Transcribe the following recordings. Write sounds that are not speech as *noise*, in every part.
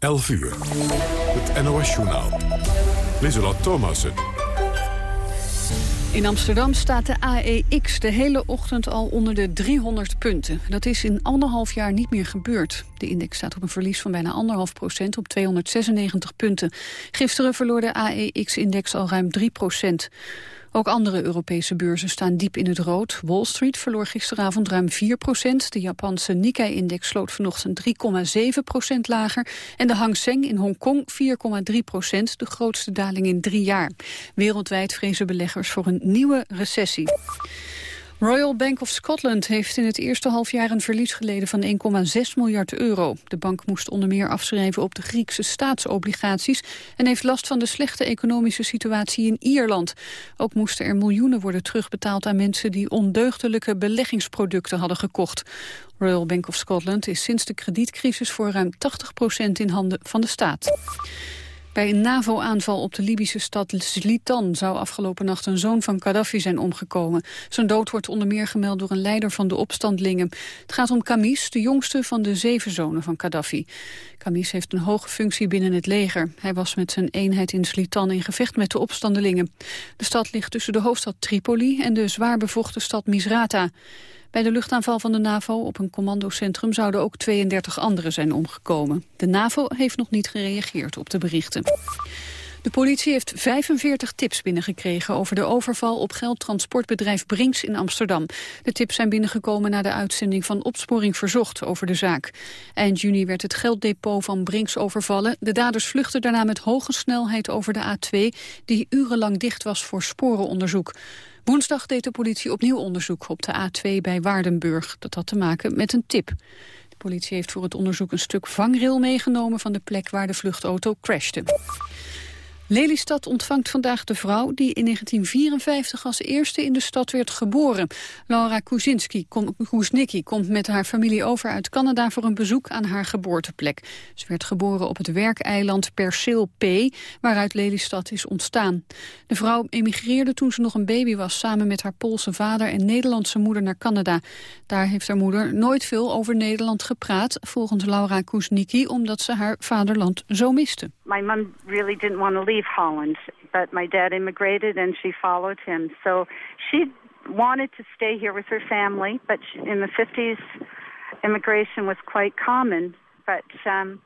11 uur. Het NOS-journaal. Lieselot Thomassen. In Amsterdam staat de AEX de hele ochtend al onder de 300 punten. Dat is in anderhalf jaar niet meer gebeurd. De index staat op een verlies van bijna anderhalf procent op 296 punten. Gisteren verloor de AEX-index al ruim 3 procent. Ook andere Europese beurzen staan diep in het rood. Wall Street verloor gisteravond ruim 4 procent. De Japanse Nikkei-index sloot vanochtend 3,7 procent lager. En de Hang Seng in Hongkong 4,3 procent, de grootste daling in drie jaar. Wereldwijd vrezen beleggers voor een nieuwe recessie. Royal Bank of Scotland heeft in het eerste halfjaar een verlies geleden van 1,6 miljard euro. De bank moest onder meer afschrijven op de Griekse staatsobligaties en heeft last van de slechte economische situatie in Ierland. Ook moesten er miljoenen worden terugbetaald aan mensen die ondeugdelijke beleggingsproducten hadden gekocht. Royal Bank of Scotland is sinds de kredietcrisis voor ruim 80% in handen van de staat. Bij een NAVO-aanval op de Libische stad Zlitan zou afgelopen nacht een zoon van Gaddafi zijn omgekomen. Zijn dood wordt onder meer gemeld door een leider van de opstandlingen. Het gaat om Kamis, de jongste van de zeven zonen van Gaddafi. Kamis heeft een hoge functie binnen het leger. Hij was met zijn eenheid in Slitan in gevecht met de opstandelingen. De stad ligt tussen de hoofdstad Tripoli en de zwaar bevochten stad Misrata. Bij de luchtaanval van de NAVO op een commandocentrum zouden ook 32 anderen zijn omgekomen. De NAVO heeft nog niet gereageerd op de berichten. De politie heeft 45 tips binnengekregen over de overval op geldtransportbedrijf Brinks in Amsterdam. De tips zijn binnengekomen na de uitzending van Opsporing Verzocht over de zaak. Eind juni werd het gelddepot van Brinks overvallen. De daders vluchtten daarna met hoge snelheid over de A2, die urenlang dicht was voor sporenonderzoek. Woensdag deed de politie opnieuw onderzoek op de A2 bij Waardenburg. Dat had te maken met een tip. De politie heeft voor het onderzoek een stuk vangrail meegenomen... van de plek waar de vluchtauto crashte. Lelystad ontvangt vandaag de vrouw die in 1954 als eerste in de stad werd geboren. Laura Kuznicki komt met haar familie over uit Canada voor een bezoek aan haar geboorteplek. Ze werd geboren op het werkeiland Perceel P, waaruit Lelystad is ontstaan. De vrouw emigreerde toen ze nog een baby was samen met haar Poolse vader en Nederlandse moeder naar Canada. Daar heeft haar moeder nooit veel over Nederland gepraat, volgens Laura Kuznicki, omdat ze haar vaderland zo miste. My mom really didn't want to leave leave Holland, but my dad immigrated and she followed him. So she wanted to stay here with her family, but in the 50s, immigration was quite common. But um,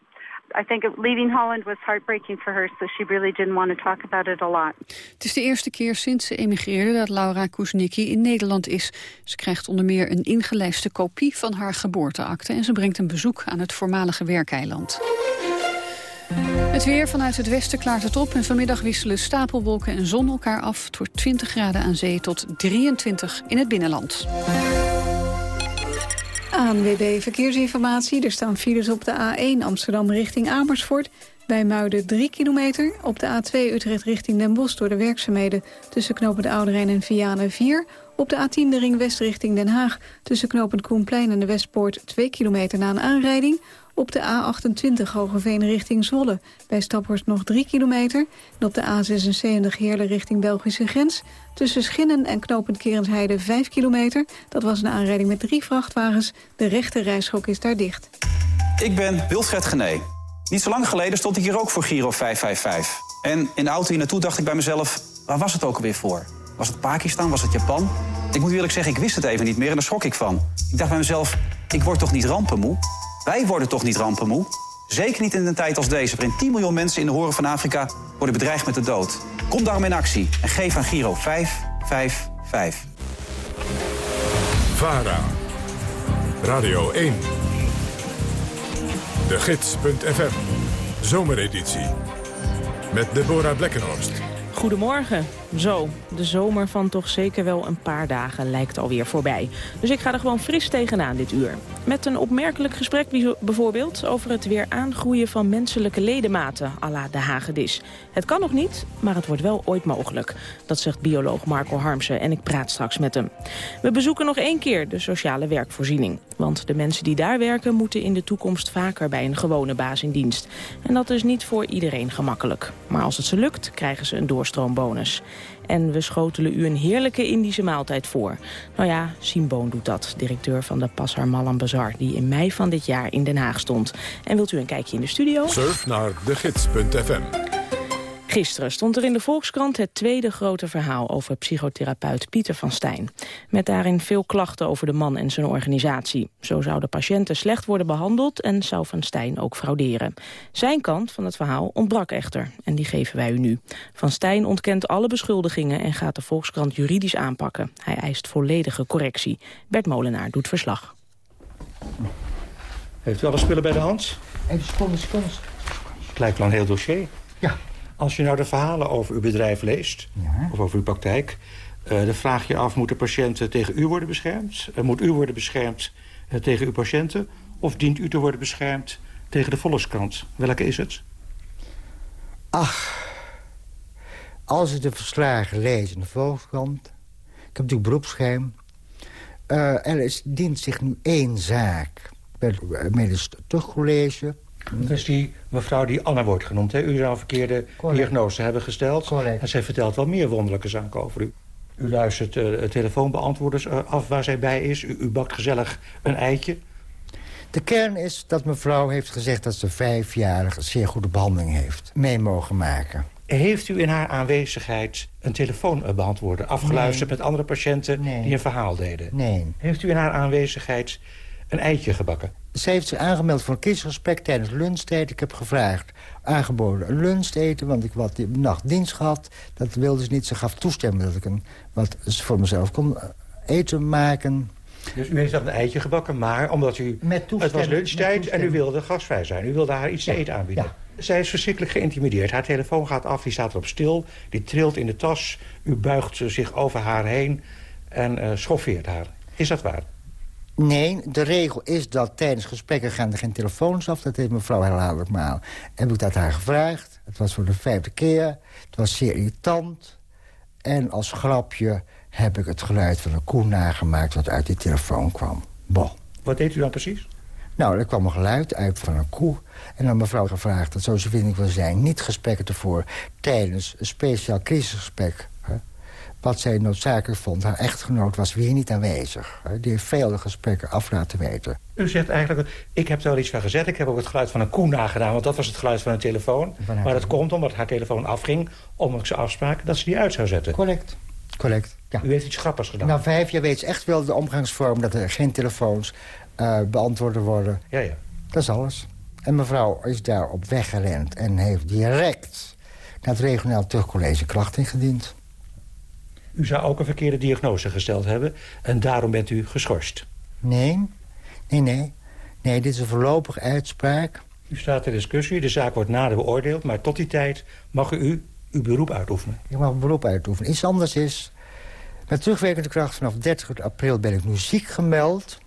I think leaving Holland was heartbreaking for her, so she really didn't want to talk about it a lot. Het is de eerste keer sinds ze emigreerde dat Laura Kuznicki in Nederland is. Ze krijgt onder meer een ingelijste kopie van haar geboorteakte... en ze brengt een bezoek aan het voormalige werkeiland. Het weer vanuit het westen klaart het op en vanmiddag wisselen stapelwolken en zon elkaar af. Het wordt 20 graden aan zee tot 23 in het binnenland. ANWB Verkeersinformatie. Er staan files op de A1 Amsterdam richting Amersfoort. Bij Muiden 3 kilometer. Op de A2 Utrecht richting Den Bosch door de werkzaamheden... tussen knopend Ouderijn en Vianen 4. Op de A10 de ring west richting Den Haag. Tussen knopend Koenplein en de Westpoort 2 kilometer na een aanrijding. Op de A28 Hogeveen richting Zwolle. Bij Staphorst nog 3 kilometer. En op de A76 Heerlen richting Belgische grens. Tussen Schinnen en Knopend Kerensheide 5 kilometer. Dat was een aanrijding met drie vrachtwagens. De rechte rijschok is daar dicht. Ik ben Wilfred Gené. Niet zo lang geleden stond ik hier ook voor Giro 555. En in de auto hier naartoe dacht ik bij mezelf... waar was het ook alweer voor? Was het Pakistan? Was het Japan? Ik moet eerlijk zeggen, ik wist het even niet meer en daar schrok ik van. Ik dacht bij mezelf, ik word toch niet rampenmoe? Wij worden toch niet rampenmoe? Zeker niet in een tijd als deze, waarin 10 miljoen mensen in de horen van Afrika worden bedreigd met de dood. Kom daarom in actie en geef aan Giro 555. VARA. Radio 1. De Gids.fm. Zomereditie. Met Deborah Blekkenhorst. Goedemorgen. Zo, de zomer van toch zeker wel een paar dagen lijkt alweer voorbij. Dus ik ga er gewoon fris tegenaan dit uur. Met een opmerkelijk gesprek bijvoorbeeld over het weer aangroeien van menselijke ledematen, à la de hagedis. Het kan nog niet, maar het wordt wel ooit mogelijk. Dat zegt bioloog Marco Harmsen en ik praat straks met hem. We bezoeken nog één keer de sociale werkvoorziening. Want de mensen die daar werken moeten in de toekomst vaker bij een gewone baas in dienst. En dat is niet voor iedereen gemakkelijk. Maar als het ze lukt, krijgen ze een En we schotelen u een heerlijke Indische maaltijd voor. Nou ja, Simboon doet dat, directeur van de Passar Malam Bazaar... die in mei van dit jaar in Den Haag stond. En wilt u een kijkje in de studio? Surf naar degids.fm. Gisteren stond er in de Volkskrant het tweede grote verhaal over psychotherapeut Pieter van Stijn. Met daarin veel klachten over de man en zijn organisatie. Zo zouden patiënten slecht worden behandeld en zou Van Stijn ook frauderen. Zijn kant van het verhaal ontbrak echter en die geven wij u nu. Van Stijn ontkent alle beschuldigingen en gaat de Volkskrant juridisch aanpakken. Hij eist volledige correctie. Bert Molenaar doet verslag. Heeft u alle spullen bij de hand? Even seconde, seconde. Het lijkt wel een heel dossier. Ja. Als je nou de verhalen over uw bedrijf leest, Ja. of over uw praktijk... eh, dan vraag je af, moeten patiënten tegen u worden beschermd? Eh, moet u worden beschermd eh, tegen uw patiënten? Of dient u te worden beschermd tegen de Volkskrant? Welke is het? Ach, als ik de verslagen lees in de Volkskrant... ik heb natuurlijk beroepsgeheim... eh, er is, dient zich nu één zaak bij het Medisch Terugcollege... Is die mevrouw die Anna wordt genoemd. Hè? U zou een verkeerde Correct. diagnose hebben gesteld. Correct. En zij vertelt wel meer wonderlijke zaken over u. U luistert uh, telefoonbeantwoorders uh, af waar zij bij is. U, u bakt gezellig een eitje. De kern is dat mevrouw heeft gezegd dat ze vijfjarig zeer goede behandeling heeft mee mogen maken. Heeft u in haar aanwezigheid een telefoonbeantwoorder afgeluisterd Nee. met andere patiënten Nee. die een verhaal deden? Nee. Heeft u in haar aanwezigheid een eitje gebakken? Ze heeft zich aangemeld voor een kiesgesprek tijdens lunchtijd. Ik heb gevraagd, aangeboden een lunch te eten... want ik had die nacht dienst gehad. Dat wilde ze niet. Ze gaf toestemming dat ik een, wat voor mezelf kon eh, eten maken. Dus u heeft dan een eitje gebakken, maar omdat u... Met Het was lunchtijd en u wilde gastvrij zijn. U wilde haar iets te Ja, eten aanbieden. ja. Zij is verschrikkelijk geïntimideerd. Haar telefoon gaat af, die staat erop stil. Die trilt in de tas. U buigt zich over haar heen en eh, schoffeert haar. Is dat waar? Nee, de regel is dat tijdens gesprekken gaan er geen telefoons af. Dat heeft mevrouw herhaaldelijk maal. Heb ik dat haar gevraagd. Het was voor de vijfde keer. Het was zeer irritant. En als grapje heb ik het geluid van een koe nagemaakt... wat uit die telefoon kwam. Bon. Wat deed u dan precies? Nou, er kwam een geluid uit van een koe. En dan mevrouw gevraagd, dat zo vind ik wil zijn... niet gesprekken tevoren tijdens een speciaal crisisgesprek... Wat zij noodzakelijk vond. Haar echtgenoot was weer niet aanwezig. Die heeft vele gesprekken af laten weten. U zegt eigenlijk, ik heb er wel iets van gezet. Ik heb ook het geluid van een koe nagedaan, want dat was het geluid van een telefoon. Van Maar dat komt omdat haar telefoon afging, omdat ze afspraken dat ze die uit zou zetten. Correct. Correct, ja. U heeft iets grappigs gedaan. Na vijf jaar weet ze echt wel de omgangsvorm... dat er geen telefoons beantwoord worden. Ja, ja. Dat is alles. En mevrouw is daarop weggerend en heeft direct... naar het regionaal terugcollege klacht ingediend. U zou ook een verkeerde diagnose gesteld hebben en daarom bent u geschorst. Nee, nee, nee. Nee, dit is een voorlopige uitspraak. U staat ter discussie, de zaak wordt nader beoordeeld... maar tot die tijd mag u uw beroep uitoefenen. Ik mag een beroep uitoefenen. Iets anders is... met terugwerkende kracht vanaf 30 april ben ik nu ziek gemeld...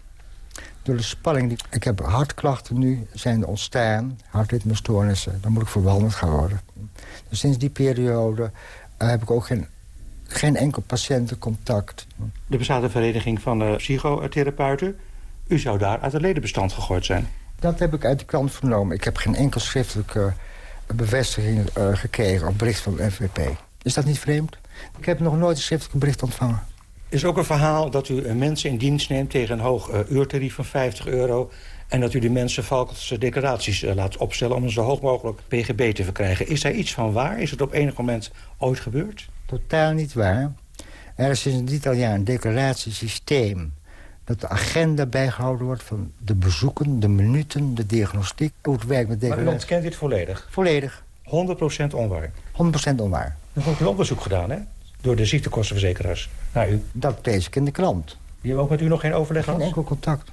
door de spanning. Die... Ik heb hartklachten nu, zijn ontstaan. Hartritmestoornissen. Daar moet ik voor behandeld gaan worden. Dus sinds die periode eh, heb ik ook geen, geen enkel patiëntencontact. Er bestaat een vereniging van eh, psychotherapeuten. U zou daar uit het ledenbestand gegooid zijn. Dat heb ik uit de krant vernomen. Ik heb geen enkel schriftelijke bevestiging eh, gekregen... op bericht van de NVP. Is dat niet vreemd? Ik heb nog nooit een schriftelijk bericht ontvangen. Is ook een verhaal dat u eh, mensen in dienst neemt... tegen een hoog uurtarief van 50 euro... en dat u die mensen valkelse declaraties laat opstellen... om een zo hoog mogelijk pgb te verkrijgen. Is daar iets van waar? Is het op enig moment ooit gebeurd? Totaal niet waar. Er is sinds dit al jaar een declaratiesysteem... dat de agenda bijgehouden wordt van de bezoeken, de minuten, de diagnostiek. Hoe het werkt met Maar u declaratie. ontkent dit volledig. Volledig. 100% onwaar. 100% onwaar. Er wordt een onderzoek gedaan, hè? Door de ziektekostenverzekeraars naar u. Dat lees ik in de krant. Die hebben ook met u nog geen overleg Geen gehad? enkel contact.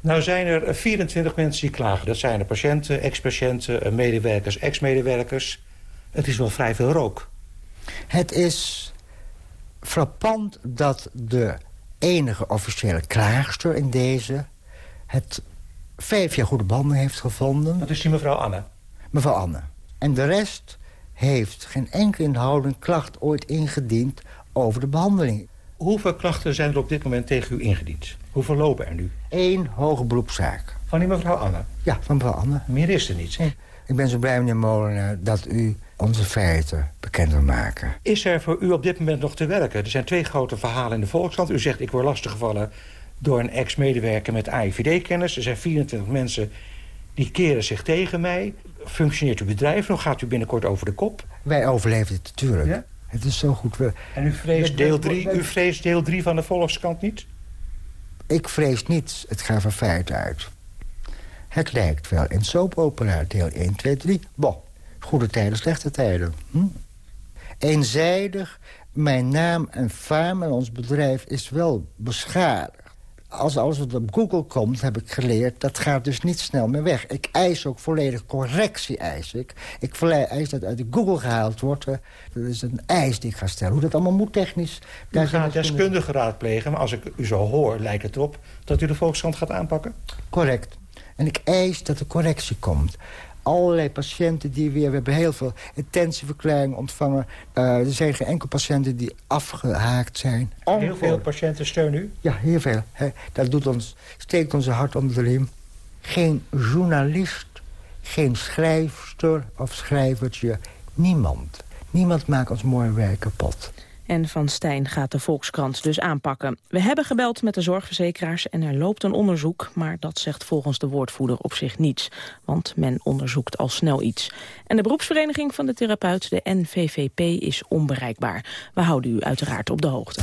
Nou zijn er eh, 24 mensen die klagen. Dat zijn de patiënten, ex-patiënten, eh, medewerkers, ex-medewerkers. Het is wel vrij veel rook. Het is frappant dat de enige officiële klaagster in deze... het vijf jaar goede banden heeft gevonden. Dat is die mevrouw Anne. Mevrouw Anne. En de rest heeft geen enkele inhoudelijk klacht ooit ingediend over de behandeling. Hoeveel klachten zijn er op dit moment tegen u ingediend? Hoeveel lopen er nu? Eén hoge beroepszaak. Van die mevrouw Anne? Ja, van mevrouw Anne. Meer is er niet. Ik ben zo blij, meneer Molenaar, dat u onze feiten bekend wil maken. Is er voor u op dit moment nog te werken? Er zijn twee grote verhalen in de Volkskrant. U zegt, ik word lastiggevallen door een ex-medewerker met AIVD-kennis. Er zijn 24 mensen die keren zich tegen mij. Functioneert uw bedrijf nog? Gaat u binnenkort over de kop? Wij overleven het natuurlijk. Ja? Het is zo goed. We... En u vreest, deel 3, u vreest deel 3 van de Volkskrant niet? Ik vrees niets. Het gaat van feit uit. Het lijkt wel in soapopera deel 1, 2, 3. Bon, goede tijden, slechte tijden. Hm? Eenzijdig, mijn naam en faam en ons bedrijf is wel beschadigd. Als alles wat op Google komt, heb ik geleerd... dat gaat dus niet snel meer weg. Ik eis ook volledig correctie, eis ik. Ik eis dat uit de Google gehaald wordt. Dat is een eis die ik ga stellen. Hoe dat allemaal moet technisch... U gaat deskundigen raadplegen, maar als ik u zo hoor... lijkt het erop dat u de Volkskrant gaat aanpakken? Correct. En ik eis dat er correctie komt allerlei patiënten die weer... We hebben heel veel intentieverklaringen ontvangen. Uh, er zijn geen enkel patiënten die afgehaakt zijn. Heel veel patiënten steunen u? Ja, heel veel. dat doet ons, steekt onze hart onder de riem. Geen journalist, geen schrijfster of schrijvertje. Niemand. Niemand maakt ons mooi werk kapot. En Van Stijn gaat de Volkskrant dus aanpakken. We hebben gebeld met de zorgverzekeraars en er loopt een onderzoek... maar dat zegt volgens de woordvoerder op zich niets. Want men onderzoekt al snel iets. En de beroepsvereniging van de therapeut, de NVVP, is onbereikbaar. We houden u uiteraard op de hoogte.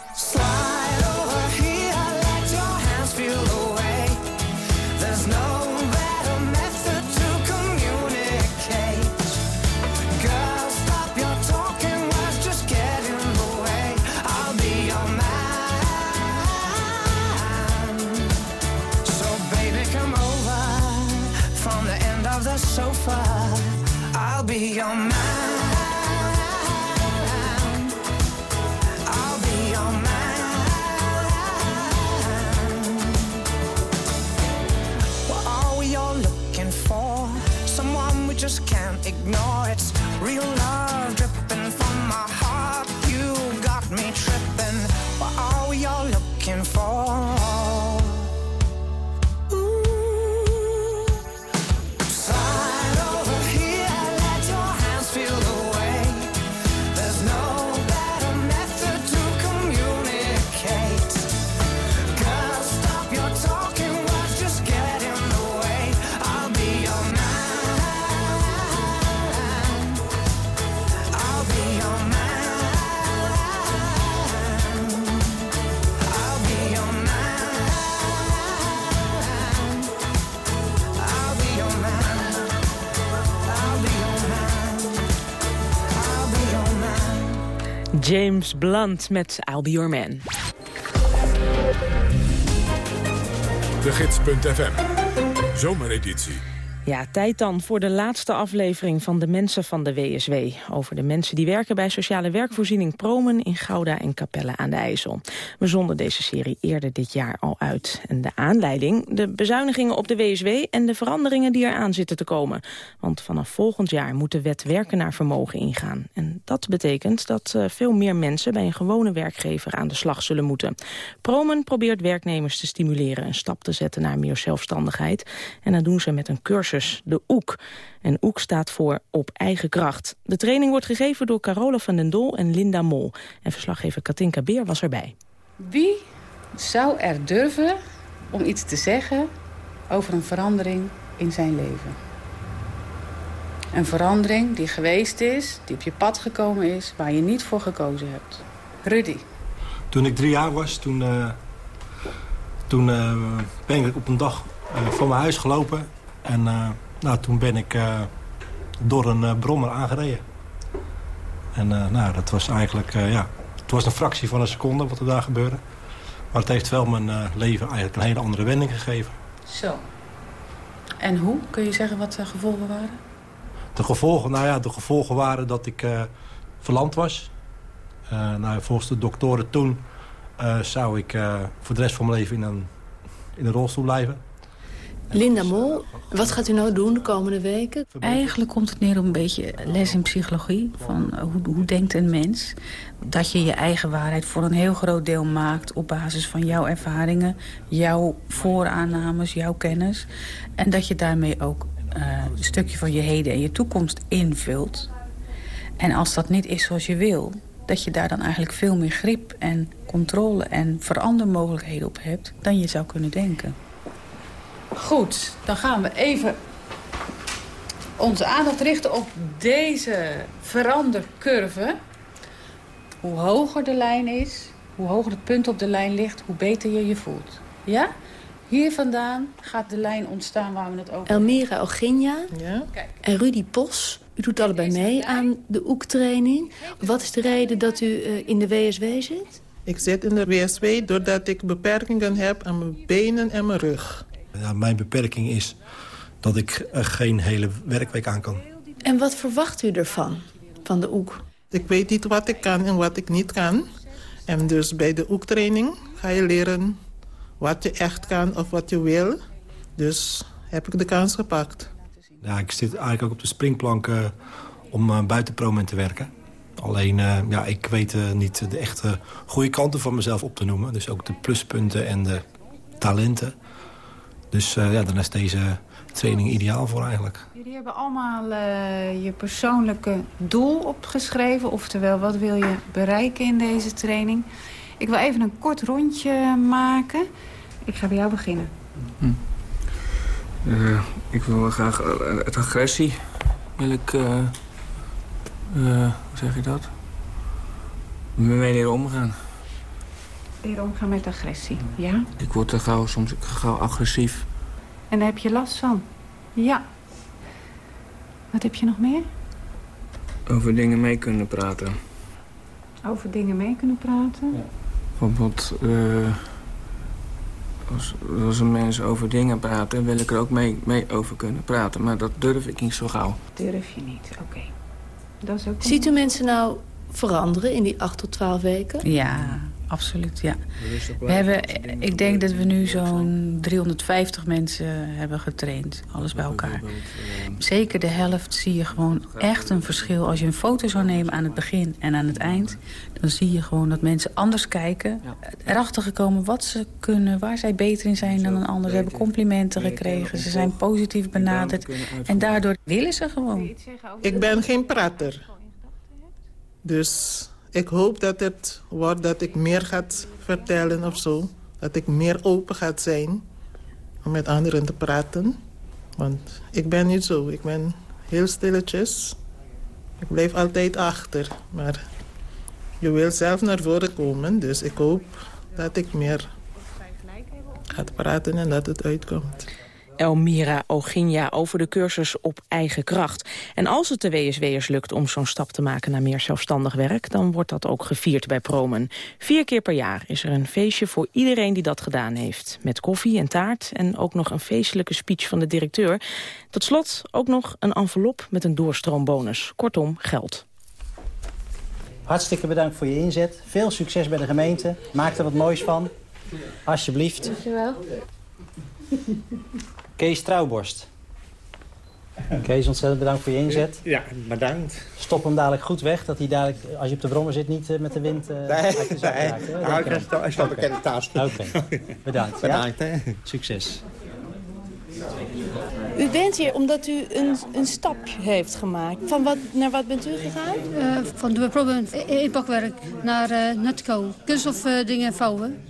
James met I'll Be Your Man. De Gids.fm, zomereditie. Ja, tijd dan voor de laatste aflevering van De Mensen van de WSW. Over de mensen die werken bij sociale werkvoorziening Promen in Gouda en Capelle aan de IJssel. We zonden deze serie eerder dit jaar al uit. En de aanleiding, de bezuinigingen op de WSW en de veranderingen die eraan zitten te komen. Want vanaf volgend jaar moet de wet werken naar vermogen ingaan. En dat betekent dat uh, veel meer mensen bij een gewone werkgever aan de slag zullen moeten. Promen probeert werknemers te stimuleren een stap te zetten naar meer zelfstandigheid. En dat doen ze met een cursus de OEK. En OEK staat voor op eigen kracht. De training wordt gegeven door Carola van den Dol en Linda Mol. En verslaggever Katinka Beer was erbij. Wie zou er durven om iets te zeggen over een verandering in zijn leven? Een verandering die geweest is, die op je pad gekomen is... waar je niet voor gekozen hebt. Rudy. Toen ik drie jaar was, toen, uh, toen uh, ben ik op een dag uh, van mijn huis gelopen... En uh, nou, toen ben ik uh, door een uh, brommer aangereden. En nou, dat was eigenlijk, ja, het was een fractie van een seconde wat er daar gebeurde. Maar het heeft wel mijn leven eigenlijk een hele andere wending gegeven. Zo. En hoe? Kun je zeggen wat de gevolgen waren? De gevolgen, nou ja, de gevolgen waren dat ik verlamd was. nou, volgens de doktoren toen zou ik voor de rest van mijn leven in een, in een rolstoel blijven. Linda Mol, wat gaat u nou doen de komende weken? Eigenlijk komt het neer op een beetje les in psychologie. Van hoe, hoe denkt een mens? Dat je je eigen waarheid voor een heel groot deel maakt... op basis van jouw ervaringen, jouw vooraannames, jouw kennis. En dat je daarmee ook uh, een stukje van je heden en je toekomst invult. En als dat niet is zoals je wil... dat je daar dan eigenlijk veel meer grip en controle en verandermogelijkheden op hebt... dan je zou kunnen denken. Goed, dan gaan we even onze aandacht richten op deze verandercurve. Hoe hoger de lijn is, hoe hoger het punt op de lijn ligt, hoe beter je je voelt. Ja? Hier vandaan gaat de lijn ontstaan waar we het over Elmira Oginja ja? en Rudy Pos. U doet allebei mee aan de OEK-training. Wat is de reden dat u uh, in de WSW zit? Ik zit in de WSW doordat ik beperkingen heb aan mijn benen en mijn rug. Ja, mijn beperking is dat ik geen hele werkweek aan kan. En wat verwacht u ervan, van de OEK? Ik weet niet wat ik kan en wat ik niet kan. En dus bij de OEK-training ga je leren wat je echt kan of wat je wil. Dus heb ik de kans gepakt. Ja, ik zit eigenlijk ook op de springplank uh, om uh, buiten promen te werken. Alleen, uh, ja, ik weet niet de echte goede kanten van mezelf op te noemen. Dus ook de pluspunten en de talenten. Dus uh, ja, dan is deze training ideaal voor eigenlijk. Jullie hebben allemaal uh, je persoonlijke doel opgeschreven. Oftewel, wat wil je bereiken in deze training? Ik wil even een kort rondje maken. Ik ga bij jou beginnen. Hm. Uh, ik wil graag het agressie. Wil ik, hoe zeg je dat? Mee leren omgaan. Leren omgaan met agressie, ja? Ik word er gauw, soms gauw agressief. En daar heb je last van? Ja. Wat heb je nog meer? Over dingen mee kunnen praten. Over dingen mee kunnen praten? Ja. Bijvoorbeeld, uh, als, als een mens over dingen praten... wil ik er ook mee, mee over kunnen praten. Maar dat durf ik niet zo gauw. Durf je niet, oké. Okay. Dat is ook Ziet u mensen nou veranderen in die 8 tot 12 weken? Ja, absoluut, ja. We hebben, ik denk dat we nu zo'n 350 mensen hebben getraind. Alles bij elkaar. Zeker de helft zie je gewoon echt een verschil. Als je een foto zou nemen aan het begin en aan het eind... dan zie je gewoon dat mensen anders kijken. Erachter gekomen wat ze kunnen, waar zij beter in zijn dan een ander. Ze hebben complimenten gekregen, ze zijn positief benaderd. En daardoor willen ze gewoon. Ik ben geen prater. Dus ik hoop dat het wordt dat ik meer ga vertellen of zo. Dat ik meer open ga zijn om met anderen te praten. Want ik ben niet zo. Ik ben heel stilletjes. Ik blijf altijd achter. Maar je wil zelf naar voren komen. Dus ik hoop dat ik meer ga praten en dat het uitkomt. Elmira Oginja over de cursus op eigen kracht. En als het de WSW'ers lukt om zo'n stap te maken naar meer zelfstandig werk... dan wordt dat ook gevierd bij Promen. Vier keer per jaar is er een feestje voor iedereen die dat gedaan heeft. Met koffie en taart en ook nog een feestelijke speech van de directeur. Tot slot ook nog een envelop met een doorstroombonus. Kortom, geld. Hartstikke bedankt voor je inzet. Veel succes bij de gemeente. Maak er wat moois van. Alsjeblieft. Dankjewel. Kees Trouwborst. Kees, ontzettend bedankt voor je inzet. Ja, bedankt. Stop hem dadelijk goed weg, dat hij dadelijk, als je op de brommer zit, niet uh, met de wind uh, nee, uit de zak nee. raakt. hè? Nou, Denk ik sta- ik sta Oké. bekende taas. Oké, bedankt. Bedankt, ja? hè. Succes. U bent hier omdat u een, een stapje heeft gemaakt. Van wat naar wat bent u gegaan? Eh, van de proben inpakwerk naar uh, Netco. Kunststof eh, dingen vouwen.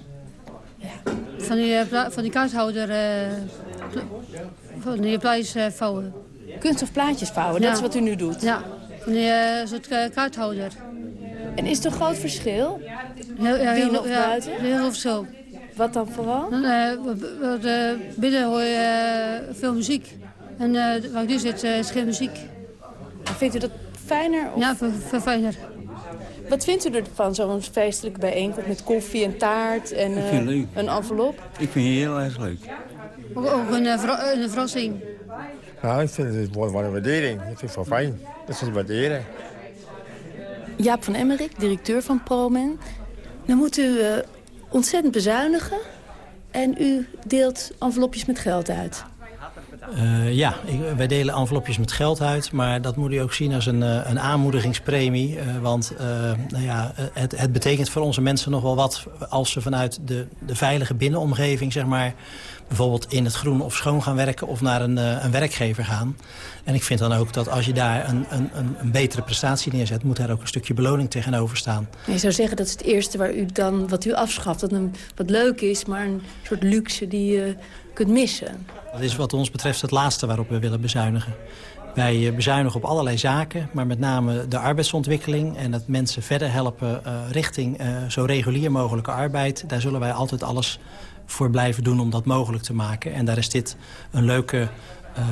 Van die, eh, van die kaarthouder, eh, van die plaatjes vouwen. Kunststof plaatjes vouwen, dat is wat u nu doet? Ja, van die eh, soort eh, kaarthouder. En is er een groot verschil? Heel, ja, Binnen heel, of ja, buiten? Heel veel verschil. Wat dan vooral? Dan, eh, binnen hoor je eh, veel muziek. En eh, waar ik nu zit eh, is geen muziek. Vindt u dat fijner? Of? Ja, veel, fijner. Wat vindt u ervan, zo'n feestelijke bijeenkomst met koffie en taart en Ik eh, vind het leuk. een envelop? Ik vind het heel erg leuk. Ook, ook een, eh, een verrassing. Ja, ik vind het wel een waardering. Ik vind het wel fijn. Dat ze het waarderen. Jaap van Emmerik, directeur van ProMen. Dan moet u eh, ontzettend bezuinigen en u deelt envelopjes met geld uit. Eh, ja, ik, wij delen envelopjes met geld uit, maar dat moet u ook zien als een, eh, een aanmoedigingspremie. eh, want eh, nou ja, het, het betekent voor onze mensen nog wel wat als ze vanuit de, de veilige binnenomgeving, zeg maar, bijvoorbeeld in het groen of schoon gaan werken of naar een, eh, een werkgever gaan. En ik vind dan ook dat als je daar een, een, een, betere prestatie neerzet, moet daar ook een stukje beloning tegenover staan. Je zou zeggen dat is het eerste waar u dan, wat u afschaft. Dat een, wat leuk is, maar een soort luxe die je kunt missen. Dat is wat ons betreft het laatste waarop we willen bezuinigen. Wij eh, bezuinigen op allerlei zaken, maar met name de arbeidsontwikkeling... en het mensen verder helpen eh, richting zo regulier mogelijke arbeid. Daar zullen wij altijd alles voor blijven doen om dat mogelijk te maken. En daar is dit een leuke eh,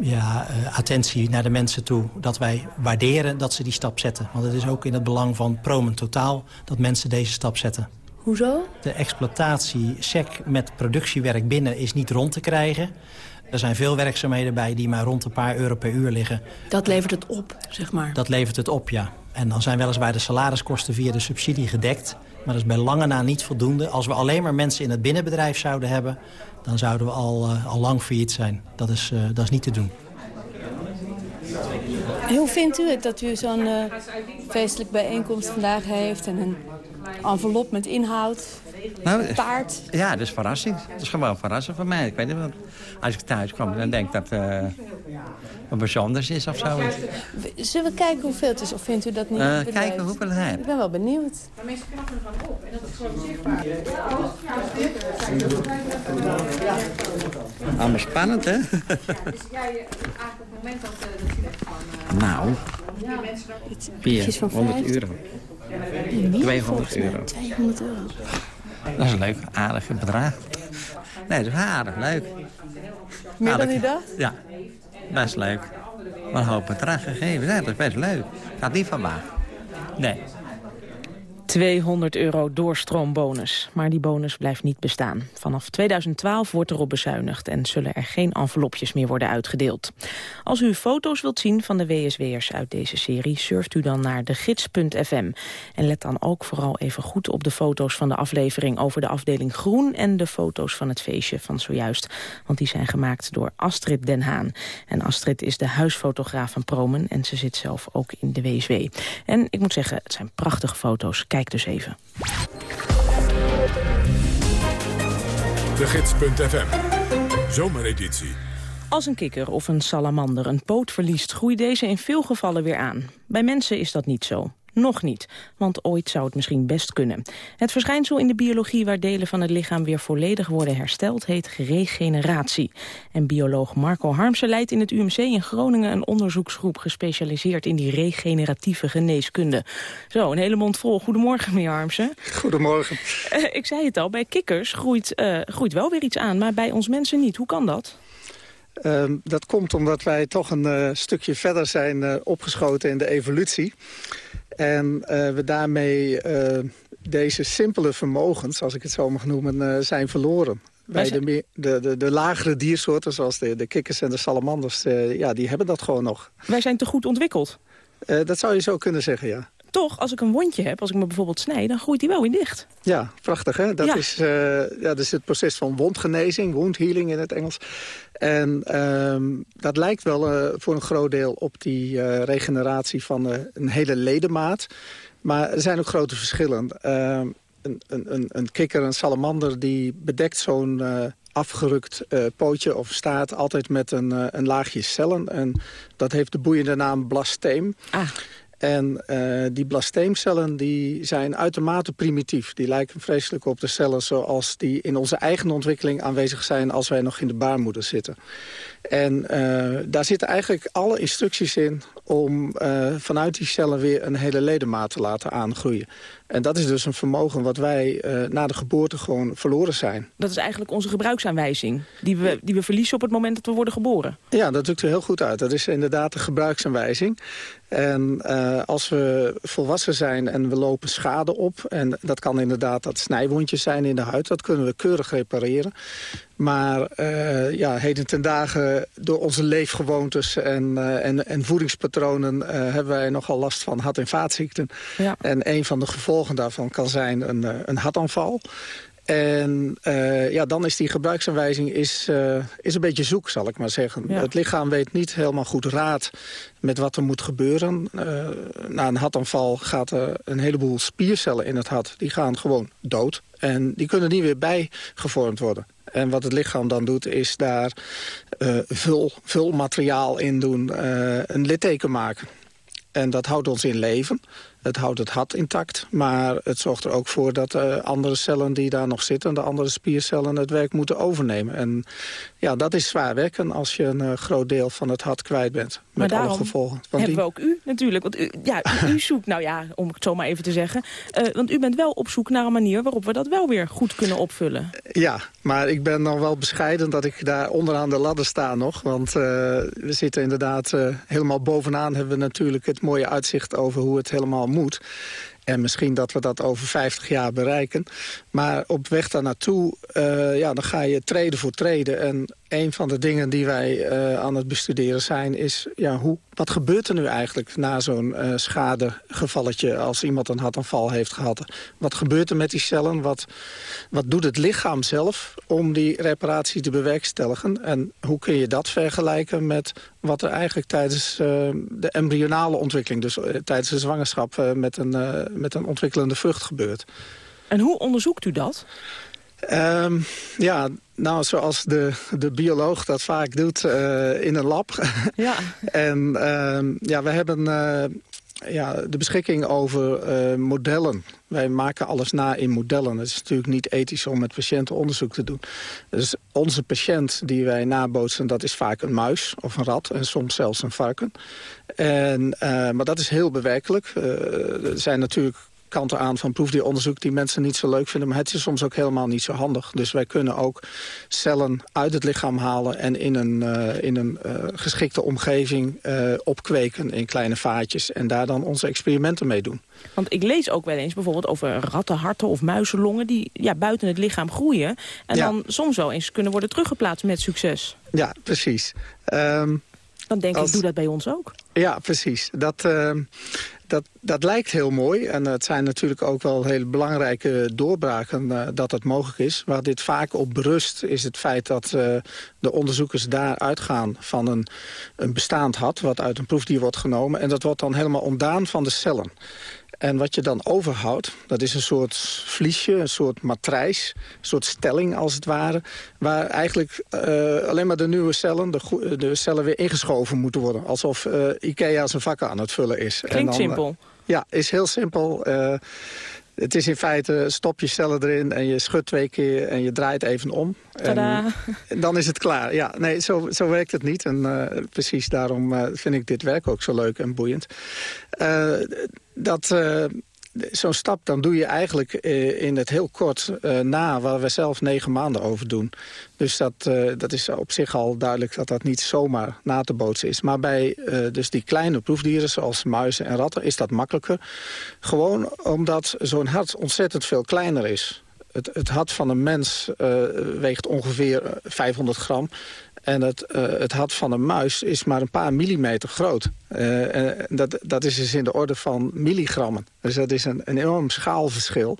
ja, eh, attentie naar de mensen toe. Dat wij waarderen dat ze die stap zetten. Want het is ook in het belang van Promen Totaal dat mensen deze stap zetten. Hoezo? De exploitatie SEC met productiewerk binnen is niet rond te krijgen. Er zijn veel werkzaamheden bij die maar rond een paar euro per uur liggen. Dat levert het op, zeg maar. Dat levert het op, ja. En dan zijn weliswaar de salariskosten via de subsidie gedekt. Maar dat is bij lange na niet voldoende. Als we alleen maar mensen in het binnenbedrijf zouden hebben... dan zouden we al, eh, al lang failliet zijn. Dat is, eh, dat is niet te doen. En hoe vindt u het dat u zo'n eh feestelijk bijeenkomst vandaag heeft... en een envelop met inhoud, Nou, taart? Ja, dat is verrassing. Het is gewoon verrassing voor mij. Ik weet niet wat. Als ik thuis kwam, dan denk ik dat het wat bijzonders is of zo. Zullen we kijken hoeveel het is, of vindt u dat niet? Bedrijf? kijken hoeveel het heeft. Ik ben wel benieuwd. Maar mensen knappen ervan op en dat is gewoon zichtbaar. Allemaal spannend, hè? Dus jij, eigenlijk op het moment dat, dat je echt van... Nou, Ja, mensen daarop. hier, van 100 50. euro. Meer 200 volgens mij. euro. 200 euro. Dat is een leuk, aardig bedrag. Nee, dat is aardig leuk. Meer dan u dacht? Ja, best leuk. Maar een hoop bedrag gegeven, ja, dat is best leuk. Had niet verwacht. Nee. 200 euro doorstroombonus. Maar die bonus blijft niet bestaan. Vanaf 2012 wordt erop bezuinigd en zullen er geen envelopjes meer worden uitgedeeld. Als u foto's wilt zien van de WSW'ers uit deze serie... surft u dan naar de gids.fm. En let dan ook vooral even goed op de foto's van de aflevering... over de afdeling Groen en de foto's van het feestje van zojuist. Want die zijn gemaakt door Astrid Den Haan. En Astrid is de huisfotograaf van Promen... en ze zit zelf ook in de WSW. En ik moet zeggen, het zijn prachtige foto's. Kijk dus even. De Gids.fm. Zomereditie. Als een kikker of een salamander een poot verliest... groeit deze in veel gevallen weer aan. Bij mensen is dat niet zo. Nog niet, want ooit zou het misschien best kunnen. Het verschijnsel in de biologie waar delen van het lichaam weer volledig worden hersteld heet regeneratie. En bioloog Marco Harmsen leidt in het UMC in Groningen een onderzoeksgroep gespecialiseerd in die regeneratieve geneeskunde. Zo, een hele mond vol. Goedemorgen, meneer Harmsen. Goedemorgen. Eh, ik zei het al, bij kikkers groeit, eh, groeit wel weer iets aan, maar bij ons mensen niet. Hoe kan dat? Ehm, dat komt omdat wij toch een uh, stukje verder zijn uh, opgeschoten in de evolutie. En uh, we daarmee deze simpele vermogens, als ik het zo mag noemen, zijn verloren. Bij de, meer, de, de, de, lagere diersoorten, zoals de, de kikkers en de salamanders, ja, die hebben dat gewoon nog. Wij zijn te goed ontwikkeld. dat zou je zo kunnen zeggen, ja toch, als ik een wondje heb, als ik me bijvoorbeeld snij... dan groeit die wel weer dicht. Ja, prachtig hè. Dat, is, uh, ja, dat is het proces van wondgenezing, wound healing in het Engels. En uh, dat lijkt wel uh, voor een groot deel op die uh, regeneratie van een hele ledemaat. Maar er zijn ook grote verschillen. Ehm, een, een, een kikker, een salamander, die bedekt zo'n afgerukt pootje of staart altijd met een, een laagje cellen. En dat heeft de boeiende naam blasteem. Ah. En uh, die blasteemcellen die zijn uitermate primitief. Die lijken vreselijk op de cellen zoals die in onze eigen ontwikkeling aanwezig zijn... als wij nog in de baarmoeder zitten. En uh, daar zitten eigenlijk alle instructies in om uh, vanuit die cellen weer een hele ledemaat te laten aangroeien. En dat is dus een vermogen wat wij uh, na de geboorte gewoon verloren zijn. Dat is eigenlijk onze gebruiksaanwijzing, die we, die we verliezen op het moment dat we worden geboren. Ja, dat doet er heel goed uit. Dat is inderdaad de gebruiksaanwijzing. En uh, als we volwassen zijn en we lopen schade op... en dat kan inderdaad dat snijwondjes zijn in de huid... dat kunnen we keurig repareren. Maar uh, ja, heden ten dagen door onze leefgewoontes en, uh, en, en voedingspatronen... Uh, hebben wij nogal last van hart- en vaatziekten. Ja. En een van de gevolgen daarvan kan zijn een, een hartaanval. En uh, ja, dan is die gebruiksaanwijzing is, uh, is een beetje zoek, zal ik maar zeggen. Ja. Het lichaam weet niet helemaal goed raad met wat er moet gebeuren. Uh, na een hartaanval gaat er een heleboel spiercellen in het hart. Die gaan gewoon dood. En die kunnen niet weer bijgevormd worden. En wat het lichaam dan doet, is daar uh, vul, vulmateriaal in doen, uh, een litteken maken. En dat houdt ons in leven. Het houdt het hart intact, maar het zorgt er ook voor dat uh, andere cellen die daar nog zitten, de andere spiercellen, het werk moeten overnemen. En ja, dat is zwaar werken als je een groot deel van het hart kwijt bent. Maar alle gevolgen. Hebben die... we ook u natuurlijk. Want u, ja, u, u, zoekt, nou ja, om het zo maar even te zeggen. Uh, want u bent wel op zoek naar een manier waarop we dat wel weer goed kunnen opvullen. Ja, maar ik ben nog wel bescheiden dat ik daar onderaan de ladder sta nog. Want we zitten inderdaad helemaal bovenaan hebben we natuurlijk het mooie uitzicht over hoe het helemaal moet. En misschien dat we dat over 50 jaar bereiken. Maar op weg daar naartoe, uh, ja, dan ga je treden voor treden. En een van de dingen die wij uh, aan het bestuderen zijn... is ja, hoe, wat gebeurt er nu eigenlijk na zo'n uh, schadegevalletje... als iemand een hartaanval heeft gehad? Wat gebeurt er met die cellen? Wat, wat doet het lichaam zelf om die reparatie te bewerkstelligen? En hoe kun je dat vergelijken met wat er eigenlijk tijdens uh, de embryonale ontwikkeling... dus tijdens de zwangerschap met, een, met een ontwikkelende vrucht gebeurt? En hoe onderzoekt u dat? Um, ja, nou, zoals de, de bioloog dat vaak doet uh, in een lab. *laughs* Ja. en uh, ja, we hebben uh, ja, de beschikking over uh, modellen. Wij maken alles na in modellen. Het is natuurlijk niet ethisch om met patiënten onderzoek te doen. Dus onze patiënt die wij nabootsen, dat is vaak een muis of een rat. En soms zelfs een varken. En, maar dat is heel bewerkelijk. er zijn natuurlijk kanten aan van proefdieronderzoek die mensen niet zo leuk vinden. Maar het is soms ook helemaal niet zo handig. Dus wij kunnen ook cellen uit het lichaam halen... en in een, uh, in een uh, geschikte omgeving uh, opkweken in kleine vaatjes... en daar dan onze experimenten mee doen. Want ik lees ook wel eens bijvoorbeeld over rattenharten of muizenlongen... die ja, buiten het lichaam groeien... en ja. dan soms wel eens kunnen worden teruggeplaatst met succes. Ja, precies. Um, dan denk als... ik, doe dat bij ons ook. Ja, precies. Dat, uh, dat, dat lijkt heel mooi. En het zijn natuurlijk ook wel hele belangrijke doorbraken uh, dat het mogelijk is. Waar dit vaak op berust is het feit dat uh, de onderzoekers daar uitgaan van een, een bestaand had... wat uit een proefdier wordt genomen. En dat wordt dan helemaal ontdaan van de cellen. En wat je dan overhoudt, dat is een soort vliesje, een soort matrijs, een soort stelling als het ware, waar eigenlijk uh, alleen maar de nieuwe cellen, de, de, cellen weer ingeschoven moeten worden. Alsof uh, Ikea zijn vakken aan het vullen is. Klinkt en dan, simpel. Uh, ja, is heel simpel. Uh, het is in feite, stop je cellen erin en je schudt twee keer en je draait even om. Tadaa. En dan is het klaar. Ja, nee, zo, zo werkt het niet. En uh, precies daarom uh, vind ik dit werk ook zo leuk en boeiend. Uh, dat, zo'n stap dan doe je eigenlijk uh, in het heel kort uh, na... waar we zelf negen maanden over doen. Dus dat, uh, dat is op zich al duidelijk dat dat niet zomaar na te bootsen is. Maar bij dus die kleine proefdieren, zoals muizen en ratten... is dat makkelijker. Gewoon omdat zo'n hart ontzettend veel kleiner is. Het, het hart van een mens weegt ongeveer 500 gram. En het, uh, het hart van een muis is maar een paar millimeter groot. En dat, dat is dus in de orde van milligrammen. Dus dat is een, een enorm schaalverschil.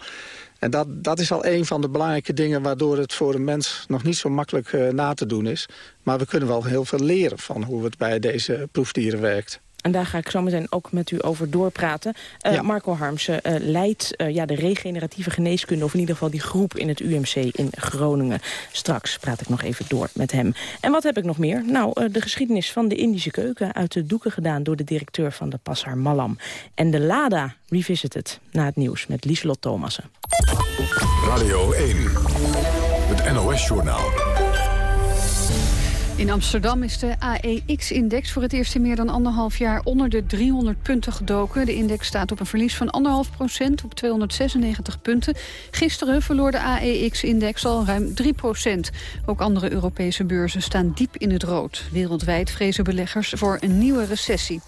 En dat, dat is al een van de belangrijke dingen... waardoor het voor een mens nog niet zo makkelijk uh, na te doen is. Maar we kunnen wel heel veel leren van hoe het bij deze proefdieren werkt. En daar ga ik zo meteen ook met u over doorpraten. Uh, ja. Marco Harmsen uh, leidt uh, ja, de regeneratieve geneeskunde... of in ieder geval die groep in het UMC in Groningen. Straks praat ik nog even door met hem. En wat heb ik nog meer? Nou, de geschiedenis van de Indische keuken... uit de doeken gedaan door de directeur van de Passar Malam. En de Lada Revisited na het nieuws met Lieselot Thomassen. Radio 1, het NOS-journaal. In Amsterdam is de AEX-index voor het eerst in meer dan anderhalf jaar onder de 300 punten gedoken. De index staat op een verlies van 1,5 procent op 296 punten. Gisteren verloor de AEX-index al ruim 3 procent. Ook andere Europese beurzen staan diep in het rood. Wereldwijd vrezen beleggers voor een nieuwe recessie.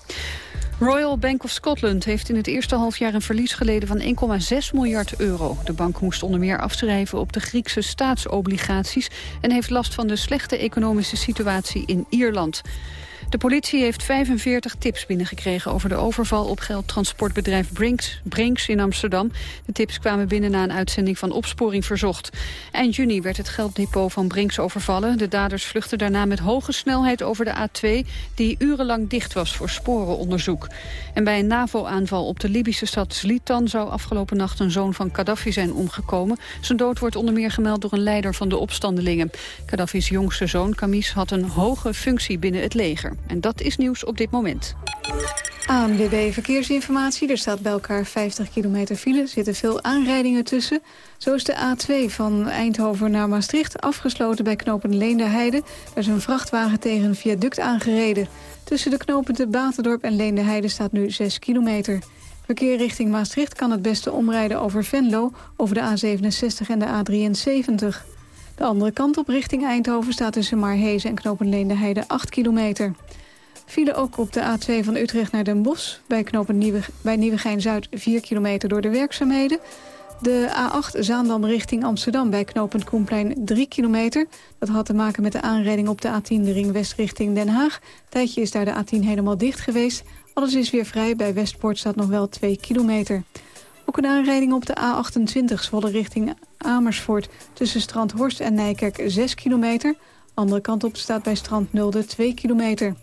Royal Bank of Scotland heeft in het eerste halfjaar een verlies geleden van 1,6 miljard euro. De bank moest onder meer afschrijven op de Griekse staatsobligaties en heeft last van de slechte economische situatie in Ierland. De politie heeft 45 tips binnengekregen over de overval op geldtransportbedrijf Brinks, Brinks in Amsterdam. De tips kwamen binnen na een uitzending van Opsporing Verzocht. Eind juni werd het gelddepot van Brinks overvallen. De daders vluchtten daarna met hoge snelheid over de A2, die urenlang dicht was voor sporenonderzoek. En bij een NAVO-aanval op de Libische stad Slitan zou afgelopen nacht een zoon van Gaddafi zijn omgekomen. Zijn dood wordt onder meer gemeld door een leider van de opstandelingen. Gaddafi's jongste zoon, Kamis, had een hoge functie binnen het leger. En dat is nieuws op dit moment. ANWB Verkeersinformatie. Er staat bij elkaar 50 kilometer file. Er zitten veel aanrijdingen tussen. Zo is de A2 van Eindhoven naar Maastricht afgesloten bij knopen Leenderheide. Er is een vrachtwagen tegen een viaduct aangereden. Tussen de knopen de Batendorp en Leenderheide staat nu 6 kilometer. Verkeer richting Maastricht kan het beste omrijden over Venlo... over de A67 en de A73. De andere kant op richting Eindhoven staat tussen Marhezen en Knopen Heide 8 kilometer. Vielen ook op de A2 van Utrecht naar Den Bosch. Bij, knopen bij Nieuwegein-Zuid 4 kilometer door de werkzaamheden. De A8 Zaandam richting Amsterdam bij knooppunt Koenplein 3 kilometer. Dat had te maken met de aanrijding op de A10 de ring west richting Den Haag. Tijdje is daar de A10 helemaal dicht geweest. Alles is weer vrij. Bij Westpoort staat nog wel 2 kilometer. Ook een aanrijding op de A28 Zwolle richting Amersfoort... tussen Strand Horst en Nijkerk 6 kilometer. Andere kant op staat bij Strand Nulde 2 kilometer.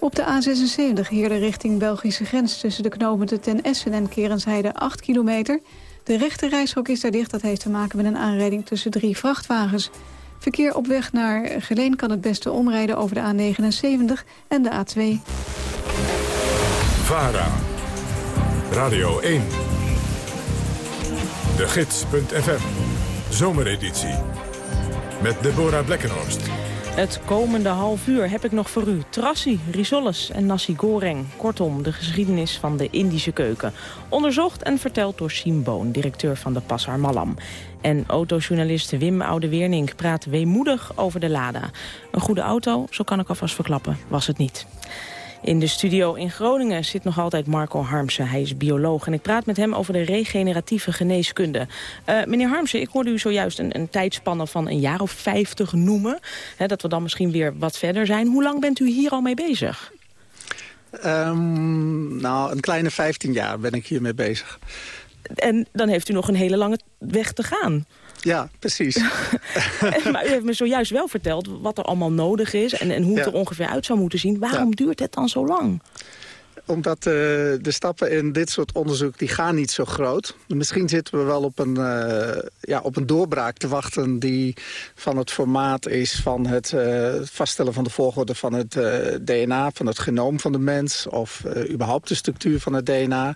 Op de A76 Heerde richting Belgische grens... tussen de knopen Ten Essen en Kerensheide 8 kilometer. De rechte reishok is daar dicht. Dat heeft te maken met een aanrijding tussen drie vrachtwagens. Verkeer op weg naar Geleen kan het beste omrijden over de A79 en de A2. VARA, Radio 1. De Gids.fm, zomereditie. Met Deborah Blekkenhorst. Het komende half uur heb ik nog voor u trassi, risoles en nasi goreng. Kortom, de geschiedenis van de Indische keuken. Onderzocht en verteld door Siem Boon, directeur van de Passar Malam. En autojournalist Wim Oude-Wernink praat weemoedig over de Lada. Een goede auto, zo kan ik alvast verklappen, was het niet. In de studio in Groningen zit nog altijd Marco Harmsen. Hij is bioloog en ik praat met hem over de regeneratieve geneeskunde. Uh, meneer Harmsen, ik hoorde u zojuist een, een tijdspanne van een jaar of vijftig noemen. Hè, dat we dan misschien weer wat verder zijn. Hoe lang bent u hier al mee bezig? Um, nou, een kleine 15 jaar ben ik hiermee bezig. En dan heeft u nog een hele lange weg te gaan. Ja, precies. *laughs* maar u heeft me zojuist wel verteld wat er allemaal nodig is... en, en hoe het er ongeveer uit zou moeten zien. Waarom duurt het dan zo lang? Omdat uh, de stappen in dit soort onderzoek die gaan niet zo groot. Misschien zitten we wel op een, uh, ja, op een doorbraak te wachten... die van het formaat is van het uh, vaststellen van de volgorde van het DNA... van het genoom van de mens of überhaupt de structuur van het DNA...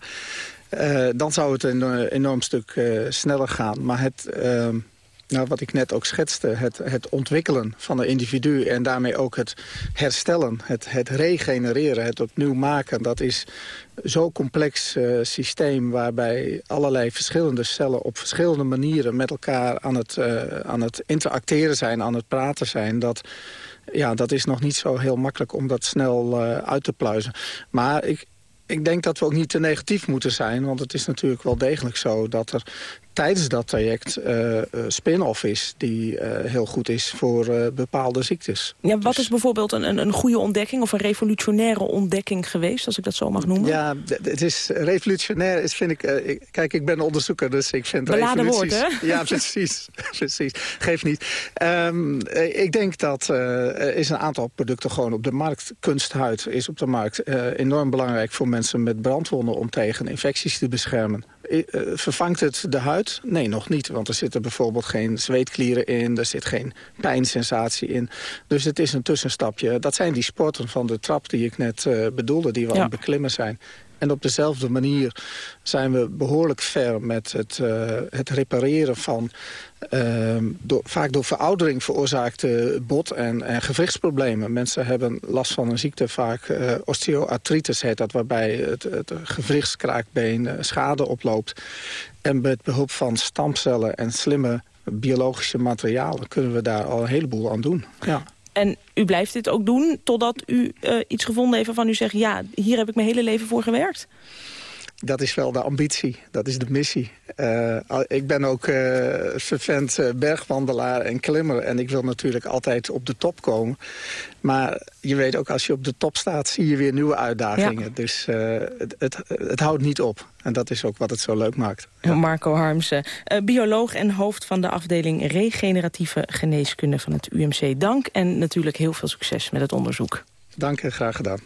Uh, dan zou het een enorm stuk uh, sneller gaan. Maar het, uh, nou, wat ik net ook schetste, het, het ontwikkelen van een individu... en daarmee ook het herstellen, het, het regenereren, het opnieuw maken... dat is zo'n complex systeem waarbij allerlei verschillende cellen... op verschillende manieren met elkaar aan het, aan het interacteren zijn, aan het praten zijn... dat ja, dat is nog niet zo heel makkelijk om dat snel uit te pluizen. Maar ik, ik denk dat we ook niet te negatief moeten zijn. Want het is natuurlijk wel degelijk zo dat er tijdens dat traject uh, spin-off is... die uh, heel goed is voor bepaalde ziektes. Ja, wat dus... is bijvoorbeeld een, een, een, goede ontdekking... of een revolutionaire ontdekking geweest, als ik dat zo mag noemen? Ja, het is revolutionair, is, vind ik, ik... Kijk, ik ben onderzoeker, dus ik vind Beladen revoluties... woord, hè? Ja, precies. *laughs* precies. Geef niet. Um, ik denk dat er is een aantal producten gewoon op de markt... kunsthuid is op de markt enorm belangrijk voor mensen met brandwonden... om tegen infecties te beschermen. Vervangt het de huid? Nee, nog niet. Want er zitten bijvoorbeeld geen zweetklieren in. Er zit geen pijnsensatie in. Dus het is een tussenstapje. Dat zijn die sporten van de trap die ik net uh, bedoelde. Die we ja. aan het beklimmen zijn. En op dezelfde manier zijn we behoorlijk ver met het, uh, het repareren van... Uh, door, vaak door veroudering veroorzaakte bot- en, en gewrichtsproblemen. Mensen hebben last van een ziekte, vaak uh, osteoartritis heet dat... waarbij het, het gewrichtskraakbeen schade oploopt. En met behulp van stamcellen en slimme biologische materialen... kunnen we daar al een heleboel aan doen. Ja. En u blijft dit ook doen totdat u uh, iets gevonden heeft waarvan u zegt... ja, hier heb ik mijn hele leven voor gewerkt? Dat is wel de ambitie, dat is de missie. Uh, ik ben ook uh, fervent uh, bergwandelaar en klimmer... en ik wil natuurlijk altijd op de top komen. Maar je weet ook, als je op de top staat, zie je weer nieuwe uitdagingen. Ja. Dus het, het, het, houdt niet op. En dat is ook wat het zo leuk maakt. Ja. Marco Harmsen, bioloog en hoofd van de afdeling regeneratieve geneeskunde van het UMC. Dank en natuurlijk heel veel succes met het onderzoek. Dank en graag gedaan.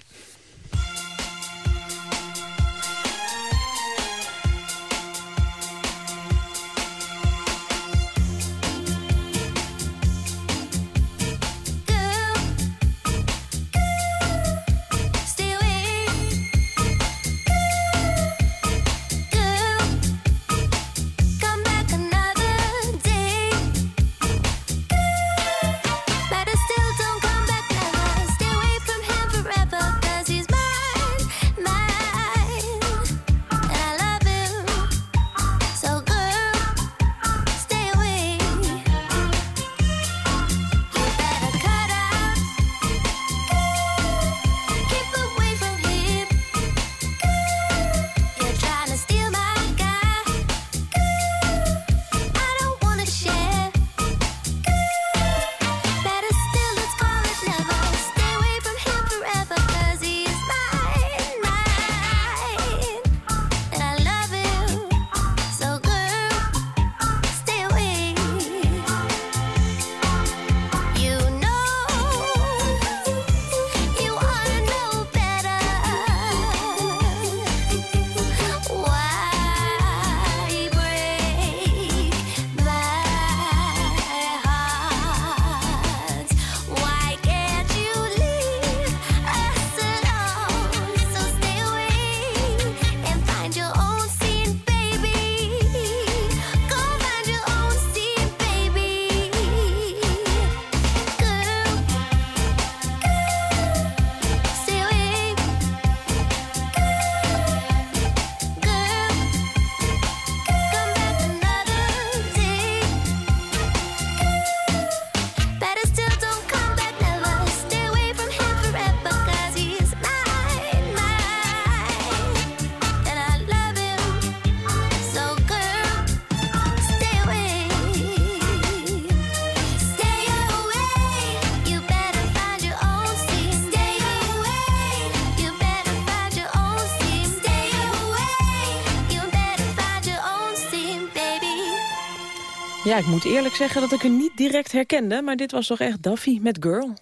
Ja, ik moet eerlijk zeggen dat ik er niet direct herkende... maar dit was toch echt Duffy met Girl.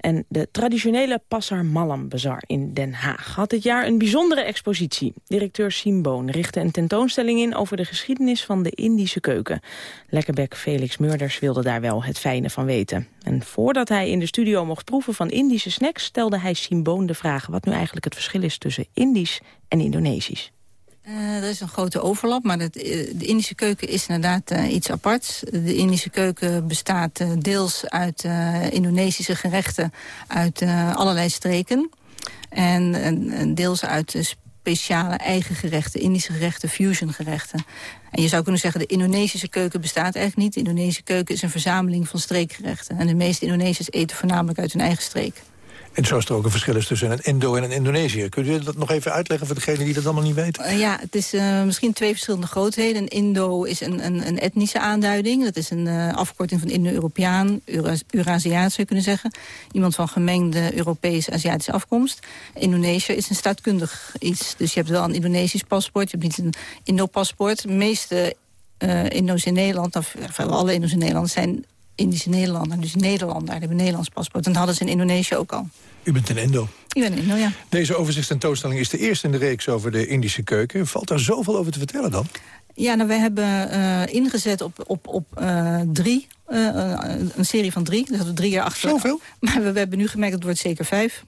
En de traditionele Passar Malam Bazaar in Den Haag had dit jaar een bijzondere expositie. Directeur Simboon richtte een tentoonstelling in over de geschiedenis van de Indische keuken. Lekkerbek Felix Murders wilde daar wel het fijne van weten. En voordat hij in de studio mocht proeven van Indische snacks... stelde hij Simboon de vraag wat nu eigenlijk het verschil is tussen Indisch en Indonesisch. Er is een grote overlap, maar het, de Indische keuken is inderdaad uh, iets aparts. De Indische keuken bestaat deels uit Indonesische gerechten uit allerlei streken. En, en deels uit speciale eigen gerechten, Indische gerechten, fusion gerechten. En je zou kunnen zeggen, de Indonesische keuken bestaat eigenlijk niet. De Indonesische keuken is een verzameling van streekgerechten. En de meeste Indonesiërs eten voornamelijk uit hun eigen streek. En zoals er ook een verschil is tussen een Indo en een Indonesië. Kunt u dat nog even uitleggen voor degenen die dat allemaal niet weten? Uh, ja, het is uh, misschien twee verschillende grootheden. Een Indo is een, een, een etnische aanduiding. Dat is een uh, afkorting van Indo-Europeaan, Eurasiaat zou je kunnen zeggen. Iemand van gemengde Europese-Aziatische afkomst. Indonesië is een staatkundig iets. Dus je hebt wel een Indonesisch paspoort, je hebt niet een Indo-paspoort. De meeste Indo's in Nederland, of alle Indo's in Nederland, zijn Indische Nederlander, dus Nederlander. Die hebben een Nederlands paspoort. En dat hadden ze in Indonesië ook al. U bent een Indo. Ik ben een Indo, ja. Deze overzichtstentoonstelling is de eerste in de reeks over de Indische keuken. Valt daar zoveel over te vertellen dan? Ja, nou, wij hebben uh, ingezet op, op, op uh, drie. Uh, een serie van drie. Dus dat we drie jaar achter. Zoveel? *laughs* Maar we, we hebben nu gemerkt, dat het wordt zeker vijf.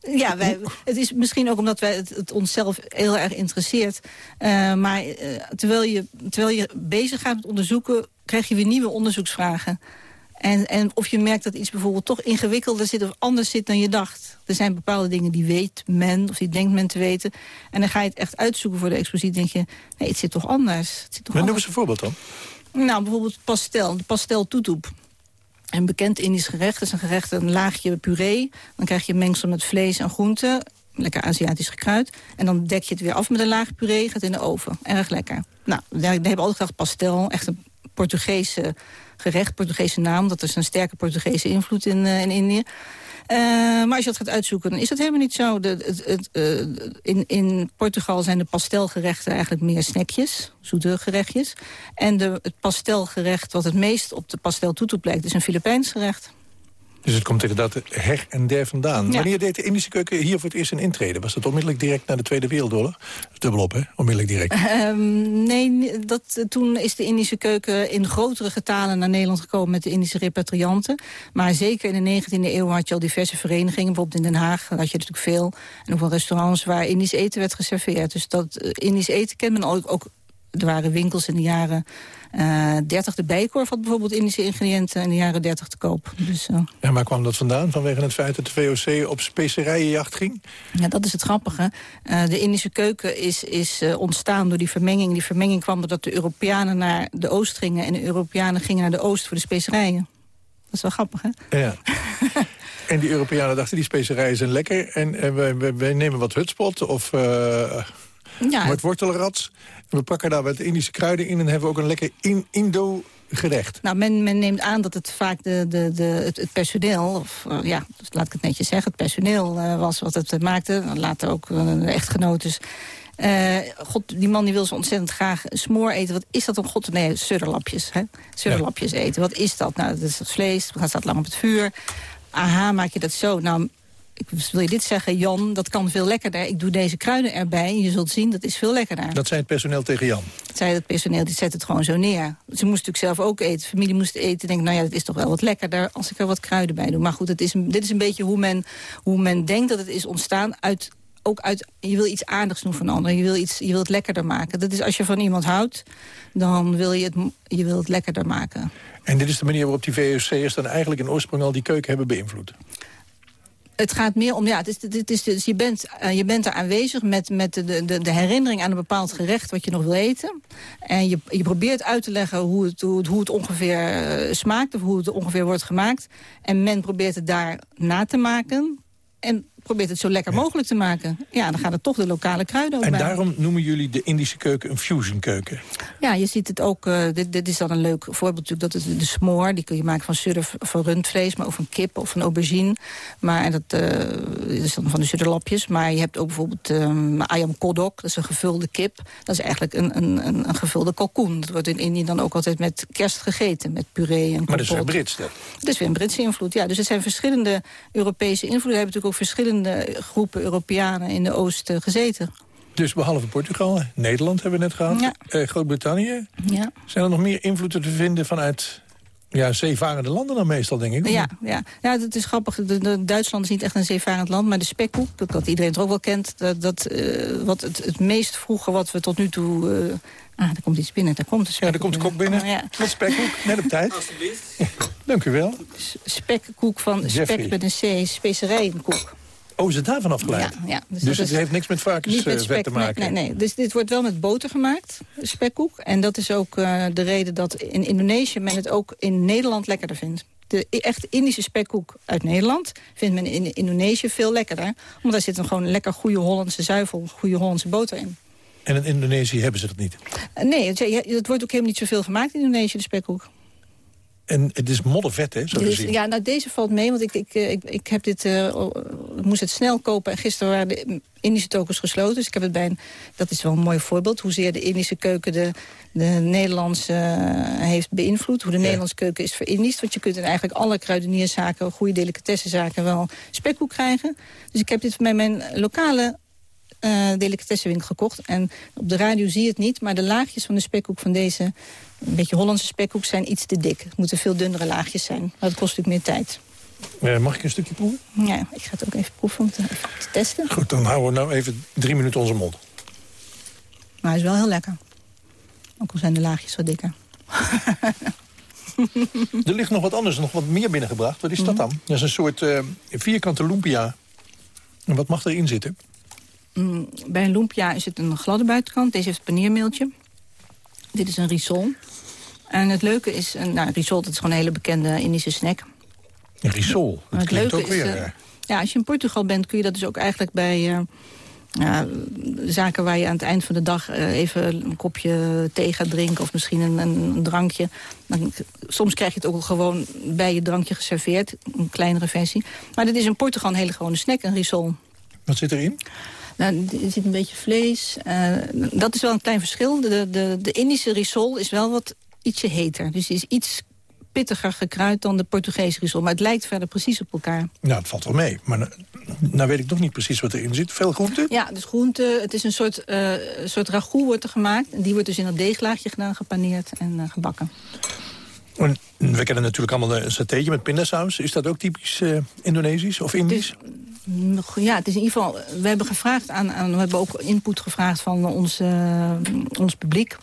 Ja, wij, het is misschien ook omdat wij het, het onszelf heel erg interesseert. Uh, maar uh, terwijl, je, terwijl je bezig gaat met onderzoeken... krijg je weer nieuwe onderzoeksvragen. En, en of je merkt dat iets bijvoorbeeld toch ingewikkelder zit... of anders zit dan je dacht. Er zijn bepaalde dingen die weet men, of die denkt men te weten. En dan ga je het echt uitzoeken voor de expositie. denk je, nee, het zit toch anders. Het zit toch maar noem eens een voorbeeld dan. Nou, bijvoorbeeld pastel, de pastel toetoep. Een bekend Indisch gerecht is een gerecht, een laagje puree. Dan krijg je mengsel met vlees en groenten. Lekker Aziatisch gekruid. En dan dek je het weer af met een laag puree. Gaat in de oven. Erg lekker. Nou, we hebben altijd gedacht pastel. Echt een Portugese gerecht. Portugese naam. Dat is een sterke Portugese invloed in, uh, in Indië. Uh, maar als je dat gaat uitzoeken, dan is dat helemaal niet zo. De, het, uh, in, in Portugal zijn de pastelgerechten eigenlijk meer snackjes, zoete gerechtjes. En de, het pastelgerecht wat het meest op de pastel toe lijkt, is een Filipijns gerecht. Dus het komt inderdaad her en der vandaan. Wanneer deed de Indische keuken hier voor het eerst een intrede? Was dat onmiddellijk direct na de Tweede Wereldoorlog? Dubbelop, hè? Onmiddellijk direct. Um, nee, dat, toen is de Indische keuken in grotere getalen naar Nederland gekomen... met de Indische repatrianten. Maar zeker in de 19e eeuw had je al diverse verenigingen. Bijvoorbeeld in Den Haag had je natuurlijk veel. En ook wel restaurants waar Indisch eten werd geserveerd. Dus dat uh, Indisch eten kent men ook, ook er waren winkels in de jaren uh, 30. De Bijkorf had bijvoorbeeld Indische ingrediënten in de jaren 30 te koop. Dus, uh... En waar kwam dat vandaan? Vanwege het feit dat de VOC op specerijenjacht ging? Ja, dat is het grappige. Uh, de Indische keuken is, is ontstaan door die vermenging. Die vermenging kwam doordat de Europeanen naar de oost gingen... en de Europeanen gingen naar de oost voor de specerijen. Dat is wel grappig, hè? Ja. *laughs* en die Europeanen dachten, die specerijen zijn lekker... en, en wij, wij, nemen wat hutspot of... Ja. Met wortelrats. We pakken daar wat Indische kruiden in en hebben we ook een lekker in Indo gerecht. Nou, men, men neemt aan dat het vaak de, de, de, het, het personeel, of uh, ja, dus laat ik het netjes zeggen, het personeel uh, was wat het maakte. Later ook de echtgenotes. God, die man die wil zo ontzettend graag smoor eten. Wat is dat dan? God, nee, sudderlapjes. Hè? Ja. eten. Wat is dat? Nou, dat is het vlees. Het staat lang op het vuur. Aha, maak je dat zo? Nou, ik wil je dit zeggen, Jan, dat kan veel lekkerder. Ik doe deze kruiden erbij en je zult zien, dat is veel lekkerder. Dat zei het personeel tegen Jan? Dat zei het personeel, die zet het gewoon zo neer. Ze moest natuurlijk zelf ook eten. De familie moest eten. Denk, nou ja, dat is toch wel wat lekkerder als ik er wat kruiden bij doe. Maar goed, het is, dit is een beetje hoe men, hoe men denkt dat het is ontstaan uit ook uit, je wil iets aardigs doen van anderen. Je wil, iets, je wil het lekkerder maken. Dat is als je van iemand houdt, dan wil je het, je wil het lekkerder maken. En dit is de manier waarop die VOC'ers dan eigenlijk in oorsprong al die keuken hebben beïnvloed? Het gaat meer om, ja, het is, het is, dus je, bent, uh, je bent er aanwezig met, met de, de, de herinnering aan een bepaald gerecht wat je nog wil eten. En je, je probeert uit te leggen hoe het, hoe het, hoe het ongeveer uh, smaakt of hoe het ongeveer wordt gemaakt. En men probeert het daar na te maken. En probeert het zo lekker mogelijk te maken. Ja, dan gaan er toch de lokale kruiden ook en bij. En daarom noemen jullie de Indische keuken een fusion keuken? Ja, je ziet het ook, uh, dit, dit, is dan een leuk voorbeeld natuurlijk, dat is de smoor. Die kun je maken van surf, van rundvlees, maar ook van kip of van aubergine. Maar en dat uh, is dan van de sudderlapjes. Maar je hebt ook bijvoorbeeld um, ayam kodok, dat is een gevulde kip. Dat is eigenlijk een, een, een, een gevulde kalkoen. Dat wordt in Indië dan ook altijd met kerst gegeten, met puree en kompot. Maar dat is weer Brits, dat? Dat is weer een Britse invloed, ja. Dus er zijn verschillende Europese invloeden. We hebben natuurlijk ook verschillende groepen Europeanen in de Oost gezeten. Dus behalve Portugal, Nederland hebben we net gehad, ja. uh, Groot-Brittannië. Ja. Zijn er nog meer invloeden te vinden vanuit Ja, zeevarende landen dan meestal, denk ik. Ja, ja. ja, het is grappig. De, Duitsland is niet echt een zeevarend land, maar de spekkoek, dat, dat iedereen het ook wel kent, dat, dat uh, wat het, het meest vroege wat we tot nu toe... Uh, ah, er komt iets binnen, daar komt de Ja, daar komt de kok binnen. Oh, ja. Wat spekkoek, net op tijd. Alsjeblieft. Dank u wel. Spekkoek van Jeffrey. spek met een C, specerijenkoek. Oh, is het daarvan afgeleid? Ja, ja. Dus, dus het heeft niks met varkensvet te maken? Nee, nee, Dus dit wordt wel met boter gemaakt, spekkoek. En dat is ook uh, de reden dat in Indonesië men het ook in Nederland lekkerder vindt. De echt Indische spekkoek uit Nederland vindt men in Indonesië veel lekkerder. Want daar zit een gewoon lekker goede Hollandse zuivel, goede Hollandse boter in. En in Indonesië hebben ze dat niet? Nee, het, het wordt ook helemaal niet zoveel gemaakt in Indonesië, de spekkoek. En het is moddervet, hè, zo dus, Ja, nou, deze valt mee, want ik, ik, eh, ik, ik heb dit, uh, moest het snel kopen. En gisteren waren de Indische tokens gesloten. Dus ik heb het bij een, dat is wel een mooi voorbeeld. Hoezeer de Indische keuken de, de Nederlandse uh, heeft beïnvloed. Hoe de Nederlandse keuken is verindischt. Want je kunt in eigenlijk alle kruidenierszaken, goede delicatessenzaken wel spekkoek krijgen. Dus ik heb dit bij mijn lokale uh, delicatessenwinkel gekocht. En op de radio zie je het niet, maar de laagjes van de spekkoek van deze... een beetje Hollandse spekkoek zijn iets te dik. Het moeten veel dunnere laagjes zijn, maar dat kost natuurlijk meer tijd. Uh, mag ik een stukje proeven? Ja, ik ga het ook even proeven om te, te testen. Goed, dan houden we nou even drie minuten onze mond. Maar hij is wel heel lekker. Ook al zijn de laagjes wat dikker. *laughs* er ligt nog wat anders, nog wat meer binnengebracht. Wat is dat mhm. dan? Dat is een soort uh, vierkante lumpia. En wat mag erin zitten? Mm, bij een lumpia is het een gladde buitenkant. Deze heeft een paniermeeltje. Dit is een risol. En het leuke is, nou, risol dat is gewoon een hele bekende Indische snack. Een risol, dat het klinkt ook weer. Uh, ja, als je in Portugal bent kun je dat dus ook eigenlijk bij... Uh, zaken waar je aan het eind van de dag even een kopje thee gaat drinken... of misschien een, een, drankje. Dan, soms krijg je het ook gewoon bij je drankje geserveerd. Een kleinere versie. Maar dit is in Portugal een hele gewone snack, een risol. Wat zit erin? Nou, er zit een beetje vlees. Uh, dat is wel een klein verschil. De, de, de Indische risol is wel wat ietsje heter. Dus die is iets pittiger gekruid dan de Portugese risol. Maar het lijkt verder precies op elkaar. Nou, het valt wel mee. Maar nou, nou weet ik nog niet precies wat erin zit. Veel groente? Ja, dus groente. Het is een soort, uh, soort ragout wordt er gemaakt. En die wordt dus in dat deeglaagje gedaan, gepaneerd en uh, gebakken. En we kennen natuurlijk allemaal een satéetje met pindasaus. Is dat ook typisch uh, Indonesisch of Indisch? Ja, het is in ieder geval... We hebben gevraagd aan, aan we hebben ook input gevraagd van ons, uh, ons publiek.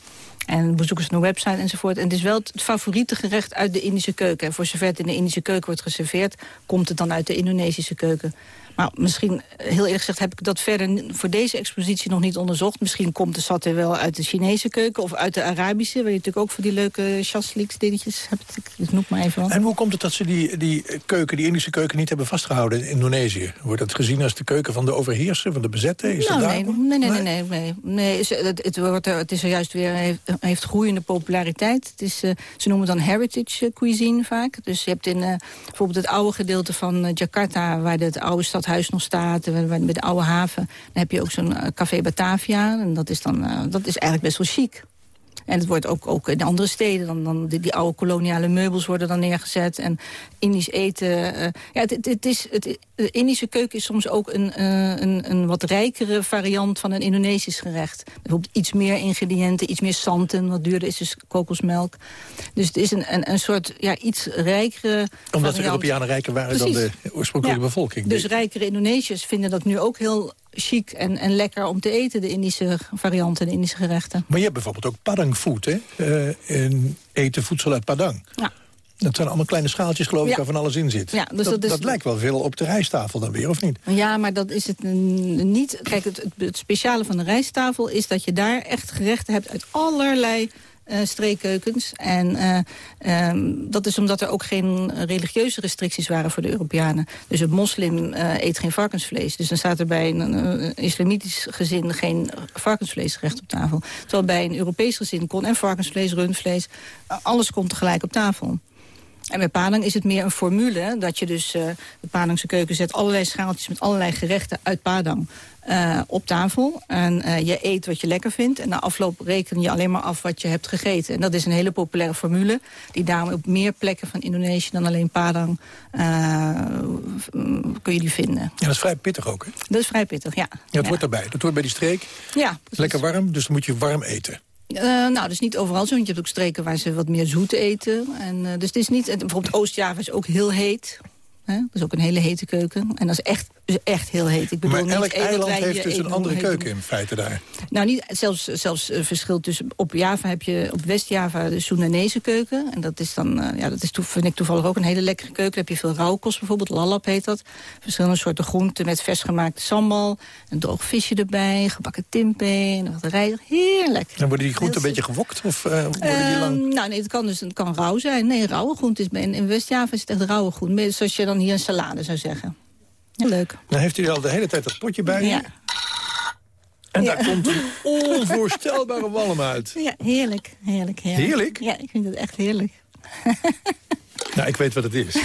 En bezoekers de website enzovoort. En het is wel het favoriete gerecht uit de Indische keuken. En voor zover het in de Indische keuken wordt geserveerd... komt het dan uit de Indonesische keuken. Maar misschien, heel eerlijk gezegd, heb ik dat verder voor deze expositie nog niet onderzocht. Misschien komt de saté wel uit de Chinese keuken of uit de Arabische... waar je natuurlijk ook voor die leuke chasliks dingetjes hebt. Ik noem maar even wat. En hoe komt het dat ze die, die keuken, die Indische keuken, niet hebben vastgehouden in Indonesië? Wordt dat gezien als de keuken van de overheerser, van de bezetten? Is nou, dat nee, nee, nee, nee, nee, nee, Het, het, wordt, het is er juist weer, heeft, heeft groeiende populariteit. Het is, uh, ze noemen het dan heritage cuisine vaak. Dus je hebt in uh, bijvoorbeeld het oude gedeelte van Jakarta... waar de, oude stad huis nog staat, bij de oude haven. Dan heb je ook zo'n eh, café Batavia. En dat is, dan, uh, dat is eigenlijk best wel chic. En het wordt ook, ook in andere steden, dan, dan die, die, oude koloniale meubels worden dan neergezet. En Indisch eten. Uh, ja, het, het, is, het, de Indische keuken is soms ook een, uh, een, een wat rijkere variant van een Indonesisch gerecht. Bijvoorbeeld iets meer ingrediënten, iets meer santen. Wat duurder is dus kokosmelk. Dus het is een, een, een soort ja, iets rijkere Omdat variant. de Europeanen rijker waren dan de oorspronkelijke ja, bevolking. Dus rijkere Indonesiërs vinden dat nu ook heel chic en, en lekker om te eten, de Indische varianten, de Indische gerechten. Maar je hebt bijvoorbeeld ook Padang food, hè? Uh, en eten voedsel uit Padang. Ja. Dat zijn allemaal kleine schaaltjes, geloof ik, Ja. waar van alles in zit. Ja, dus dat, dat is- dat lijkt wel veel op de rijsttafel dan weer, of niet? Ja, maar dat is het niet. Kijk, het, het, het speciale van de rijsttafel is dat je daar echt gerechten hebt uit allerlei eh, streekkeukens. En eh, ehm, dat is omdat er ook geen religieuze restricties waren voor de Europeanen. Dus een moslim eh, eet geen varkensvlees. Dus dan staat er bij een, islamitisch gezin geen varkensvleesgerecht op tafel. Terwijl bij een Europees gezin kon en varkensvlees, rundvlees... alles komt tegelijk op tafel. En bij Padang is het meer een formule. Dat je dus, de Padangse keuken zet allerlei schaaltjes met allerlei gerechten uit Padang eh, op tafel. En eh, je eet wat je lekker vindt. En na afloop reken je alleen maar af wat je hebt gegeten. En dat is een hele populaire formule. Die daarom op meer plekken van Indonesië dan alleen Padang eh, kun je die vinden. Ja, dat is vrij pittig ook, hè? Dat is vrij pittig, ja. Ja, het hoort erbij. Dat hoort bij die streek. Ja, Lekker warm, dus dan moet je warm eten. Uh, nou, dus niet overal zo. Want je hebt ook streken waar ze wat meer zoet eten. En, uh, dus het is niet... Bijvoorbeeld Oost-Java is ook heel heet. Hè? Dat is ook een hele hete keuken. En dat is echt, echt heel heet. Ik bedoel, maar elk eiland heeft dus een andere keuken in feite daar. Nou, niet, zelfs, zelfs uh, verschil tussen... Op Java heb je op West-Java de Soenanese keuken. En dat is dan, uh, ja, dat is vind ik toevallig ook een hele lekkere keuken. Dan heb je veel rauwkost bijvoorbeeld, lalap heet dat. Verschillende soorten groenten met versgemaakte sambal. Een droog visje erbij, gebakken tempeh, wat rijst. Heerlijk. En worden die groenten een beetje gewokt? Of uh, worden die lang... Nou nee, het kan dus het kan rauw zijn. Nee, rauwe groente is... In, in West-Java is het echt rauwe groente. Zoals je dan hier een salade zou zeggen. Leuk. Dan heeft u al de hele tijd dat potje bij u. Ja. En daar komt een onvoorstelbare walm uit. Ja, heerlijk, heerlijk, heerlijk. Heerlijk? Ja, ik vind het echt heerlijk. *laughs* Nou, ik weet wat het is.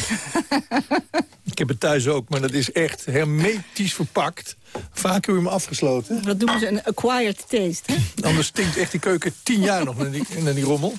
ik heb het thuis ook, maar dat is echt hermetisch verpakt. Vacuüm afgesloten. Dat noemen ze een acquired taste. Hè? Anders stinkt echt die keuken tien jaar nog naar die, naar die rommel.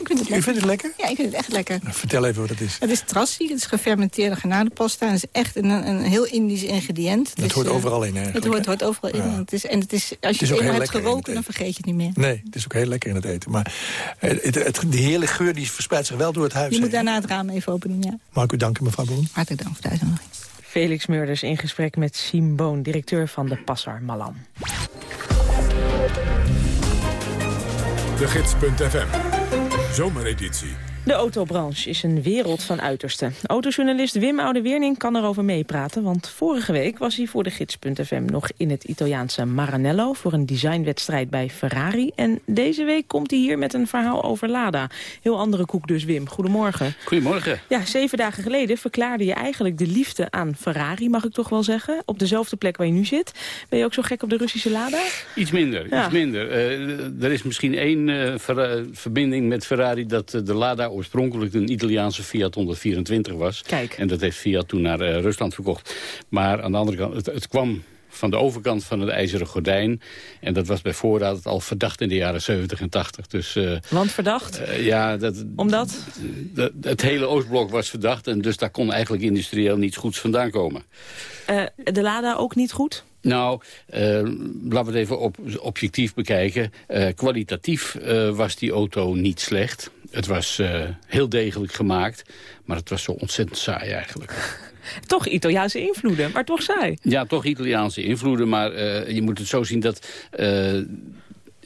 Ik vind het U vindt het lekker? Ja, ik vind het echt lekker. Nou, vertel even wat het is. Het is trassi, het is gefermenteerde garnalenpasta. Het is echt een, een heel Indisch ingrediënt. Het, hoort overal in eigenlijk. Het hoort, hoort overal in. Ja. Het is, en het is, als je het, het eenmaal hebt geroken, dan vergeet je het niet meer. Nee, het is ook heel lekker in het eten. Maar het, de heerlijke geur die verspreidt zich wel door het huis. Je moet daarna het raam even openen, ja. Mag ik u danken, mevrouw Boon? Hartelijk dank voor de uitnodiging. Felix Meurders in gesprek met Siem Boon, directeur van de Passar Malam. De Gids.fm, zomereditie. De autobranche is een wereld van uitersten. Autojournalist Wim Oude-Wierning kan erover meepraten... want vorige week was hij voor de gids.fm nog in het Italiaanse Maranello... voor een designwedstrijd bij Ferrari. En deze week komt hij hier met een verhaal over Lada. Heel andere koek dus, Wim. Goedemorgen. Goedemorgen. Ja, zeven dagen geleden verklaarde je eigenlijk de liefde aan Ferrari... mag ik toch wel zeggen, op dezelfde plek waar je nu zit. Ben je ook zo gek op de Russische Lada? Iets minder, ja. iets minder. Uh, er is misschien één uh, ver verbinding met Ferrari... dat uh, de Lada oorspronkelijk een Italiaanse Fiat 124 was. Kijk. En dat heeft Fiat toen naar uh, Rusland verkocht. Maar aan de andere kant, het, het kwam van de overkant van het ijzeren gordijn. En dat was bij voorraad al verdacht in de jaren 70 en 80. Dus, uh, Want verdacht? Uh, ja, dat, Omdat? Dat, het hele Oostblok was verdacht. En dus daar kon eigenlijk industrieel niets goeds vandaan komen. Uh, de Lada ook niet goed? Nou, uh, laten we het even op, objectief bekijken. Uh, kwalitatief uh, was die auto niet slecht. Het was heel degelijk gemaakt, maar het was zo ontzettend saai eigenlijk. *laughs* Toch Italiaanse invloeden, maar toch saai. Ja, toch Italiaanse invloeden, maar je moet het zo zien dat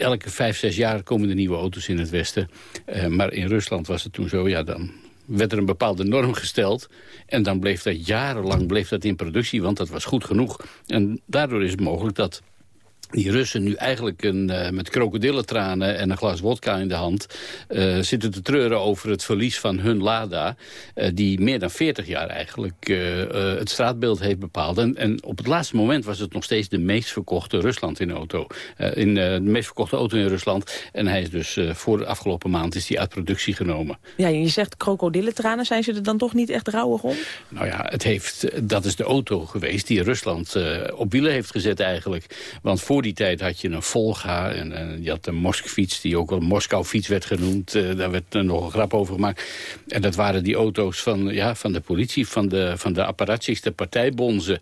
elke vijf, zes jaar komen er nieuwe auto's in het Westen. Uh, maar in Rusland was het toen zo, ja, dan werd er een bepaalde norm gesteld. En dan bleef dat jarenlang bleef dat in productie, want dat was goed genoeg. En daardoor is het mogelijk dat die Russen nu eigenlijk een, uh, met krokodillentranen en een glas wodka in de hand... Uh, zitten te treuren over het verlies van hun Lada... Uh, die meer dan 40 jaar eigenlijk het straatbeeld heeft bepaald. En, en, op het laatste moment was het nog steeds de meest verkochte Rusland in auto. in, de meest verkochte auto in Rusland. En hij is dus voor de afgelopen maand is die uit productie genomen. Ja, je zegt krokodillentranen. Zijn ze er dan toch niet echt rouwig om? Nou ja, het heeft, dat is de auto geweest die Rusland op wielen heeft gezet eigenlijk. Want voor die tijd had je een Volga en, en je had een Moskfiets... die ook wel Moskou-fiets werd genoemd. Uh, daar werd uh, nog een grap over gemaakt. En dat waren die auto's van, ja, van de politie, van de, van de apparatchiks, de partijbonzen.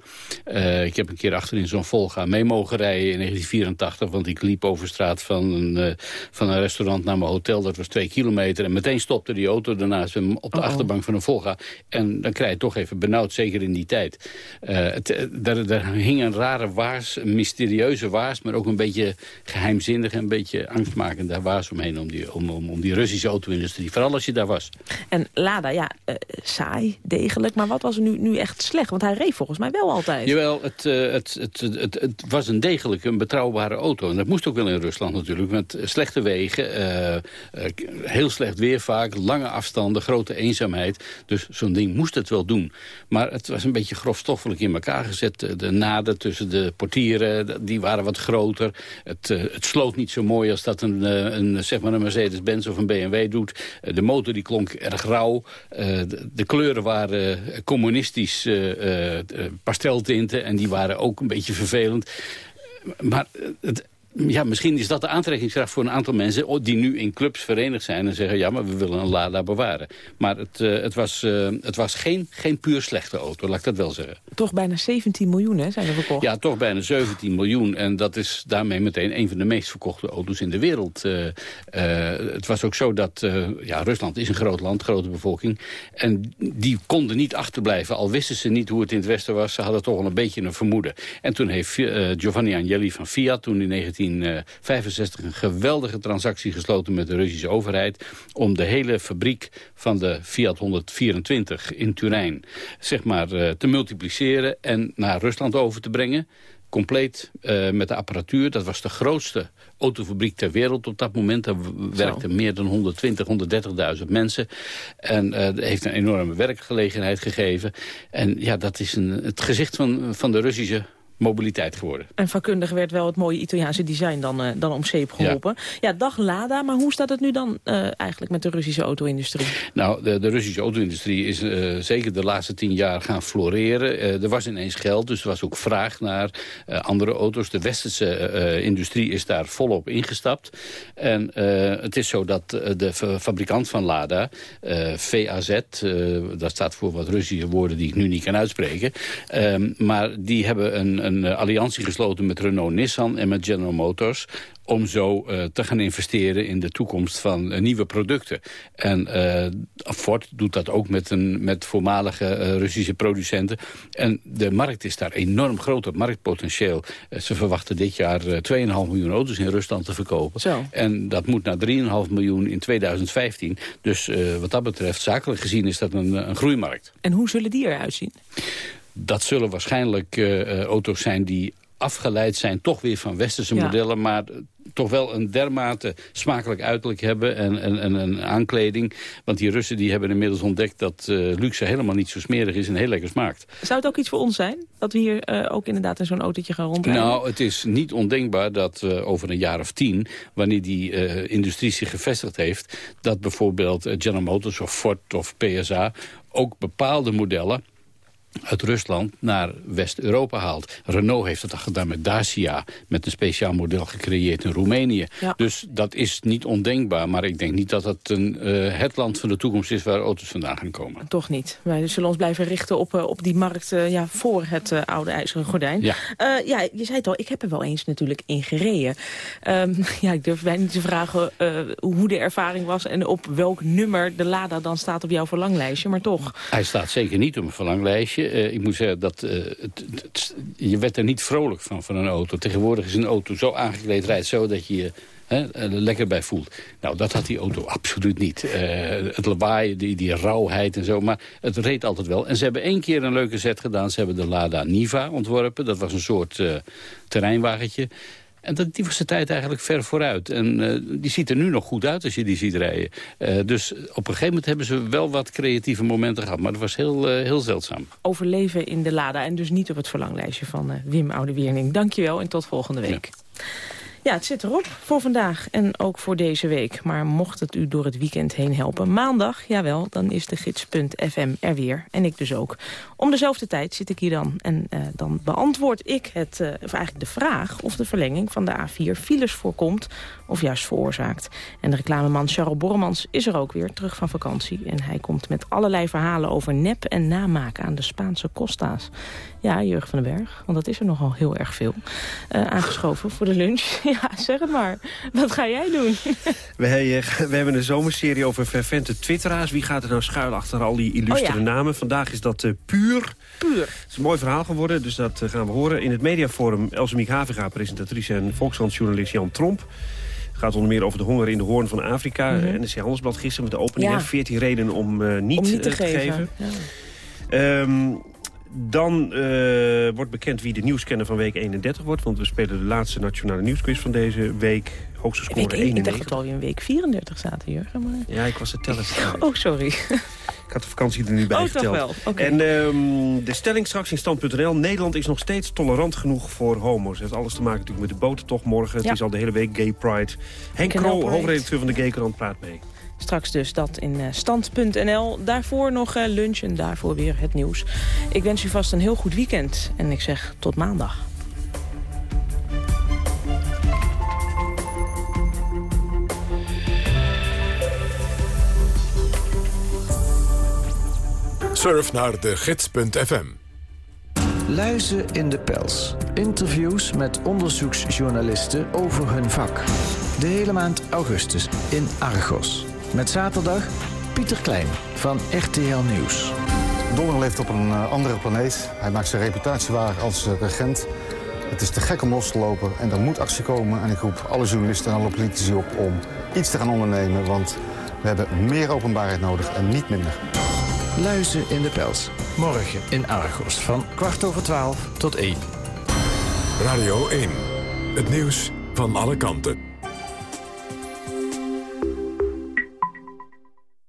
Uh, ik heb een keer achterin zo'n Volga mee mogen rijden in 1984... want ik liep over straat van een, van een restaurant naar mijn hotel. Dat was twee kilometer. En meteen stopte die auto daarnaast op de oh. achterbank van een Volga. En dan krijg je toch even benauwd, zeker in die tijd. Het, daar, daar hing een rare waars, een mysterieuze waars maar ook een beetje geheimzinnig en een beetje angstmakend daar was omheen om die, om, om, om die Russische auto-industrie. Vooral als je daar was. En Lada, ja, uh, saai, degelijk, maar wat was er nu, nu echt slecht? Want hij reed volgens mij wel altijd. Jawel, het, uh, het, het, het, was een degelijke, een betrouwbare auto. En dat moest ook wel in Rusland natuurlijk, met slechte wegen, uh, heel slecht weer vaak, lange afstanden, grote eenzaamheid. Dus zo'n ding moest het wel doen. Maar het was een beetje grofstoffelijk in elkaar gezet. De naden tussen de portieren, die waren wat groter. Het, uh, het sloot niet zo mooi als dat een, uh, een, zeg maar een Mercedes-Benz of een BMW doet. Uh, de motor die klonk erg rauw. De, de, kleuren waren communistisch pasteltinten en die waren ook een beetje vervelend. Maar het, ja, misschien is dat de aantrekkingskracht voor een aantal mensen... die nu in clubs verenigd zijn en zeggen... ja, maar we willen een Lada bewaren. Maar het, uh, het, was, uh, het was geen, geen puur slechte auto, laat ik dat wel zeggen. Toch bijna 17 miljoen hè, zijn er verkocht? Ja, toch bijna 17 miljoen. En dat is daarmee meteen een van de meest verkochte auto's in de wereld. Uh, het was ook zo dat... ja, Rusland is een groot land, grote bevolking. En die konden niet achterblijven. Al wisten ze niet hoe het in het Westen was. Ze hadden toch wel een beetje een vermoeden. En toen heeft Giovanni Agnelli van Fiat... toen in 1965 een geweldige transactie gesloten met de Russische overheid... om de hele fabriek van de Fiat 124 in Turijn zeg maar, te multipliceren en naar Rusland over te brengen. Compleet met de apparatuur. Dat was de grootste autofabriek ter wereld op dat moment. Daar werkten meer dan 120, 130.000 mensen. En uh, heeft een enorme werkgelegenheid gegeven. En ja, dat is een, het gezicht van, van de Russische mobiliteit geworden. En vakkundig werd wel het mooie Italiaanse design dan, uh, dan om zeep geholpen. Ja. dag Lada, maar hoe staat het nu dan uh, eigenlijk met de Russische auto-industrie? Nou, de, de Russische auto-industrie is uh, zeker de laatste tien jaar gaan floreren. er was ineens geld, dus er was ook vraag naar andere auto's. De westerse industrie is daar volop ingestapt. En het is zo dat de fabrikant van Lada, VAZ... dat staat voor wat Russische woorden die ik nu niet kan uitspreken... Ehm, maar die hebben een een uh, alliantie gesloten met Renault-Nissan en met General Motors om zo uh, te gaan investeren in de toekomst van uh, nieuwe producten. En Ford doet dat ook met, een, met voormalige Russische producenten. En de markt is daar enorm groot, het marktpotentieel. ze verwachten dit jaar 2,5 miljoen auto's in Rusland te verkopen. Zo. En dat moet naar 3,5 miljoen in 2015. Dus wat dat betreft, zakelijk gezien, is dat een, een groeimarkt. En hoe zullen die eruit zien? Dat zullen waarschijnlijk uh, auto's zijn die afgeleid zijn toch weer van westerse ja. modellen... maar toch wel een dermate smakelijk uiterlijk hebben en, en, en, een aankleding. Want die Russen die hebben inmiddels ontdekt dat uh, luxe helemaal niet zo smerig is en heel lekker smaakt. Zou het ook iets voor ons zijn? Dat we hier uh, ook inderdaad in zo'n autootje gaan rondrijden? Nou, het is niet ondenkbaar dat uh, over een jaar of tien, wanneer die industrie zich gevestigd heeft, dat bijvoorbeeld General Motors of Ford of PSA ook bepaalde modellen uit Rusland naar West-Europa haalt. Renault heeft het al gedaan met Dacia, met een speciaal model gecreëerd in Roemenië. Ja. Dus dat is niet ondenkbaar, maar ik denk niet dat het een, uh, het land van de toekomst is waar auto's vandaan gaan komen. Toch niet. Wij zullen ons blijven richten op, uh, op die markt uh, ja, voor het oude ijzeren gordijn. Ja. ja, je zei het al, ik heb er wel eens natuurlijk in gereden. Um, *laughs* ja, ik durf bijna niet te vragen hoe de ervaring was en op welk nummer de Lada dan staat op jouw verlanglijstje, maar toch. Hij staat zeker niet op een verlanglijstje. Uh, ik moet zeggen, dat, uh, het, je werd er niet vrolijk van, van een auto. Tegenwoordig is een auto zo aangekleed, rijdt zo dat je je er lekker bij voelt. Nou, dat had die auto absoluut niet. Het lawaai, die, die rauwheid en zo, maar het reed altijd wel. En ze hebben één keer een leuke zet gedaan. Ze hebben de Lada Niva ontworpen. Dat was een soort terreinwagentje. En dat, die was de tijd eigenlijk ver vooruit. En uh, die ziet er nu nog goed uit als je die ziet rijden. Uh, dus op een gegeven moment hebben ze wel wat creatieve momenten gehad. Maar dat was heel, uh, heel zeldzaam. Overleven in de Lada en dus niet op het verlanglijstje van Wim Oudewierning. Dankjewel en tot volgende week. Ja. Ja, het zit erop voor vandaag en ook voor deze week. Maar mocht het u door het weekend heen helpen, maandag, jawel, dan is de gids.fm er weer. En ik dus ook. Om dezelfde tijd zit ik hier dan. En uh, dan beantwoord ik het, uh, of eigenlijk de vraag of de verlenging van de A4 files voorkomt of juist veroorzaakt. En de reclameman Charles Bormans is er ook weer, terug van vakantie. En hij komt met allerlei verhalen over nep en namaken aan de Spaanse Costa's. Ja, Jurgen van den Berg, want dat is er nogal heel erg veel. Uh, aangeschoven voor de lunch. *laughs* ja, zeg het maar. Wat ga jij doen? we, we hebben een zomerserie over fervente twitteraars. Wie gaat er nou schuilen achter al die illustere oh ja. namen? Vandaag is dat uh, Puur. Puur. Het is een mooi verhaal geworden, dus dat gaan we horen. In het mediaforum Elsemiek Haviga, presentatrice en Volkskrant-journalist Jan Tromp. Het gaat onder meer over de honger in de hoorn van Afrika. Mm -hmm. NRC Handelsblad gisteren met de opening. Ja. 14 redenen om, uh, niet, om niet te, te geven. geven. Ja. Um, dan uh, wordt bekend wie de nieuwscanner van week 31 wordt. Want we spelen de laatste nationale nieuwsquiz van deze week. Hoogste score week 91. Ik dacht dat we alweer in week 34 zaten, Jurgen. Maar... Ja, ik was het tellen. Oh, sorry. Ik had de vakantie er nu bij oh, geteld. Toch wel. Okay. En um, de stelling straks in stand.nl. Nederland is nog steeds tolerant genoeg voor homo's. Het heeft alles te maken natuurlijk met de botertocht morgen. Ja. Het is al de hele week Gay Pride. Henk Krol, hoofdredacteur van de Gay Krant, praat mee. Straks dus dat in eh, stand.nl. Daarvoor nog eh, lunch en daarvoor weer het nieuws. Ik wens u vast een heel goed weekend en ik zeg tot maandag. Surf naar de gids.fm. Luizen in de pels. Interviews met onderzoeksjournalisten over hun vak. De hele maand augustus in Argos. Met zaterdag Pieter Klein van RTL Nieuws. Donner leeft op een eh, andere planeet. Hij maakt zijn reputatie waar als eh, regent. Het is te gek om los te lopen en er moet actie komen. En ik roep alle journalisten en alle politici op om iets te gaan ondernemen. Want we hebben meer openbaarheid nodig en niet minder. Luizen in de pels. Morgen in Argos van kwart over twaalf tot één. Radio 1. Het nieuws van alle kanten.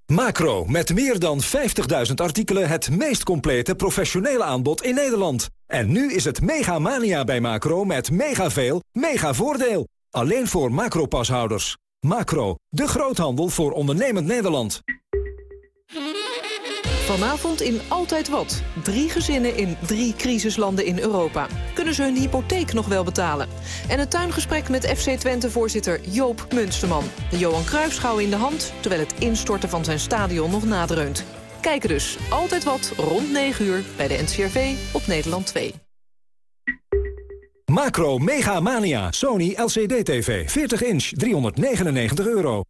Macro, met meer dan 50.000 artikelen het meest complete professionele aanbod in Nederland. En nu is het mega mania bij Macro met mega veel, mega voordeel. Alleen voor Macro-pashouders. Macro, de groothandel voor ondernemend Nederland. Vanavond in Altijd Wat. Drie gezinnen in drie crisislanden in Europa. Kunnen ze hun hypotheek nog wel betalen? En een tuingesprek met FC Twente-voorzitter Joop Munsterman. De Johan Cruijffschouw in de hand, terwijl het instorten van zijn stadion nog nadreunt. Kijken dus Altijd Wat rond 9 uur bij de NCRV op Nederland 2. Macro Mega Mania. Sony LCD TV. 40 inch. 399 euro.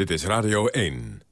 Dit is Radio 1.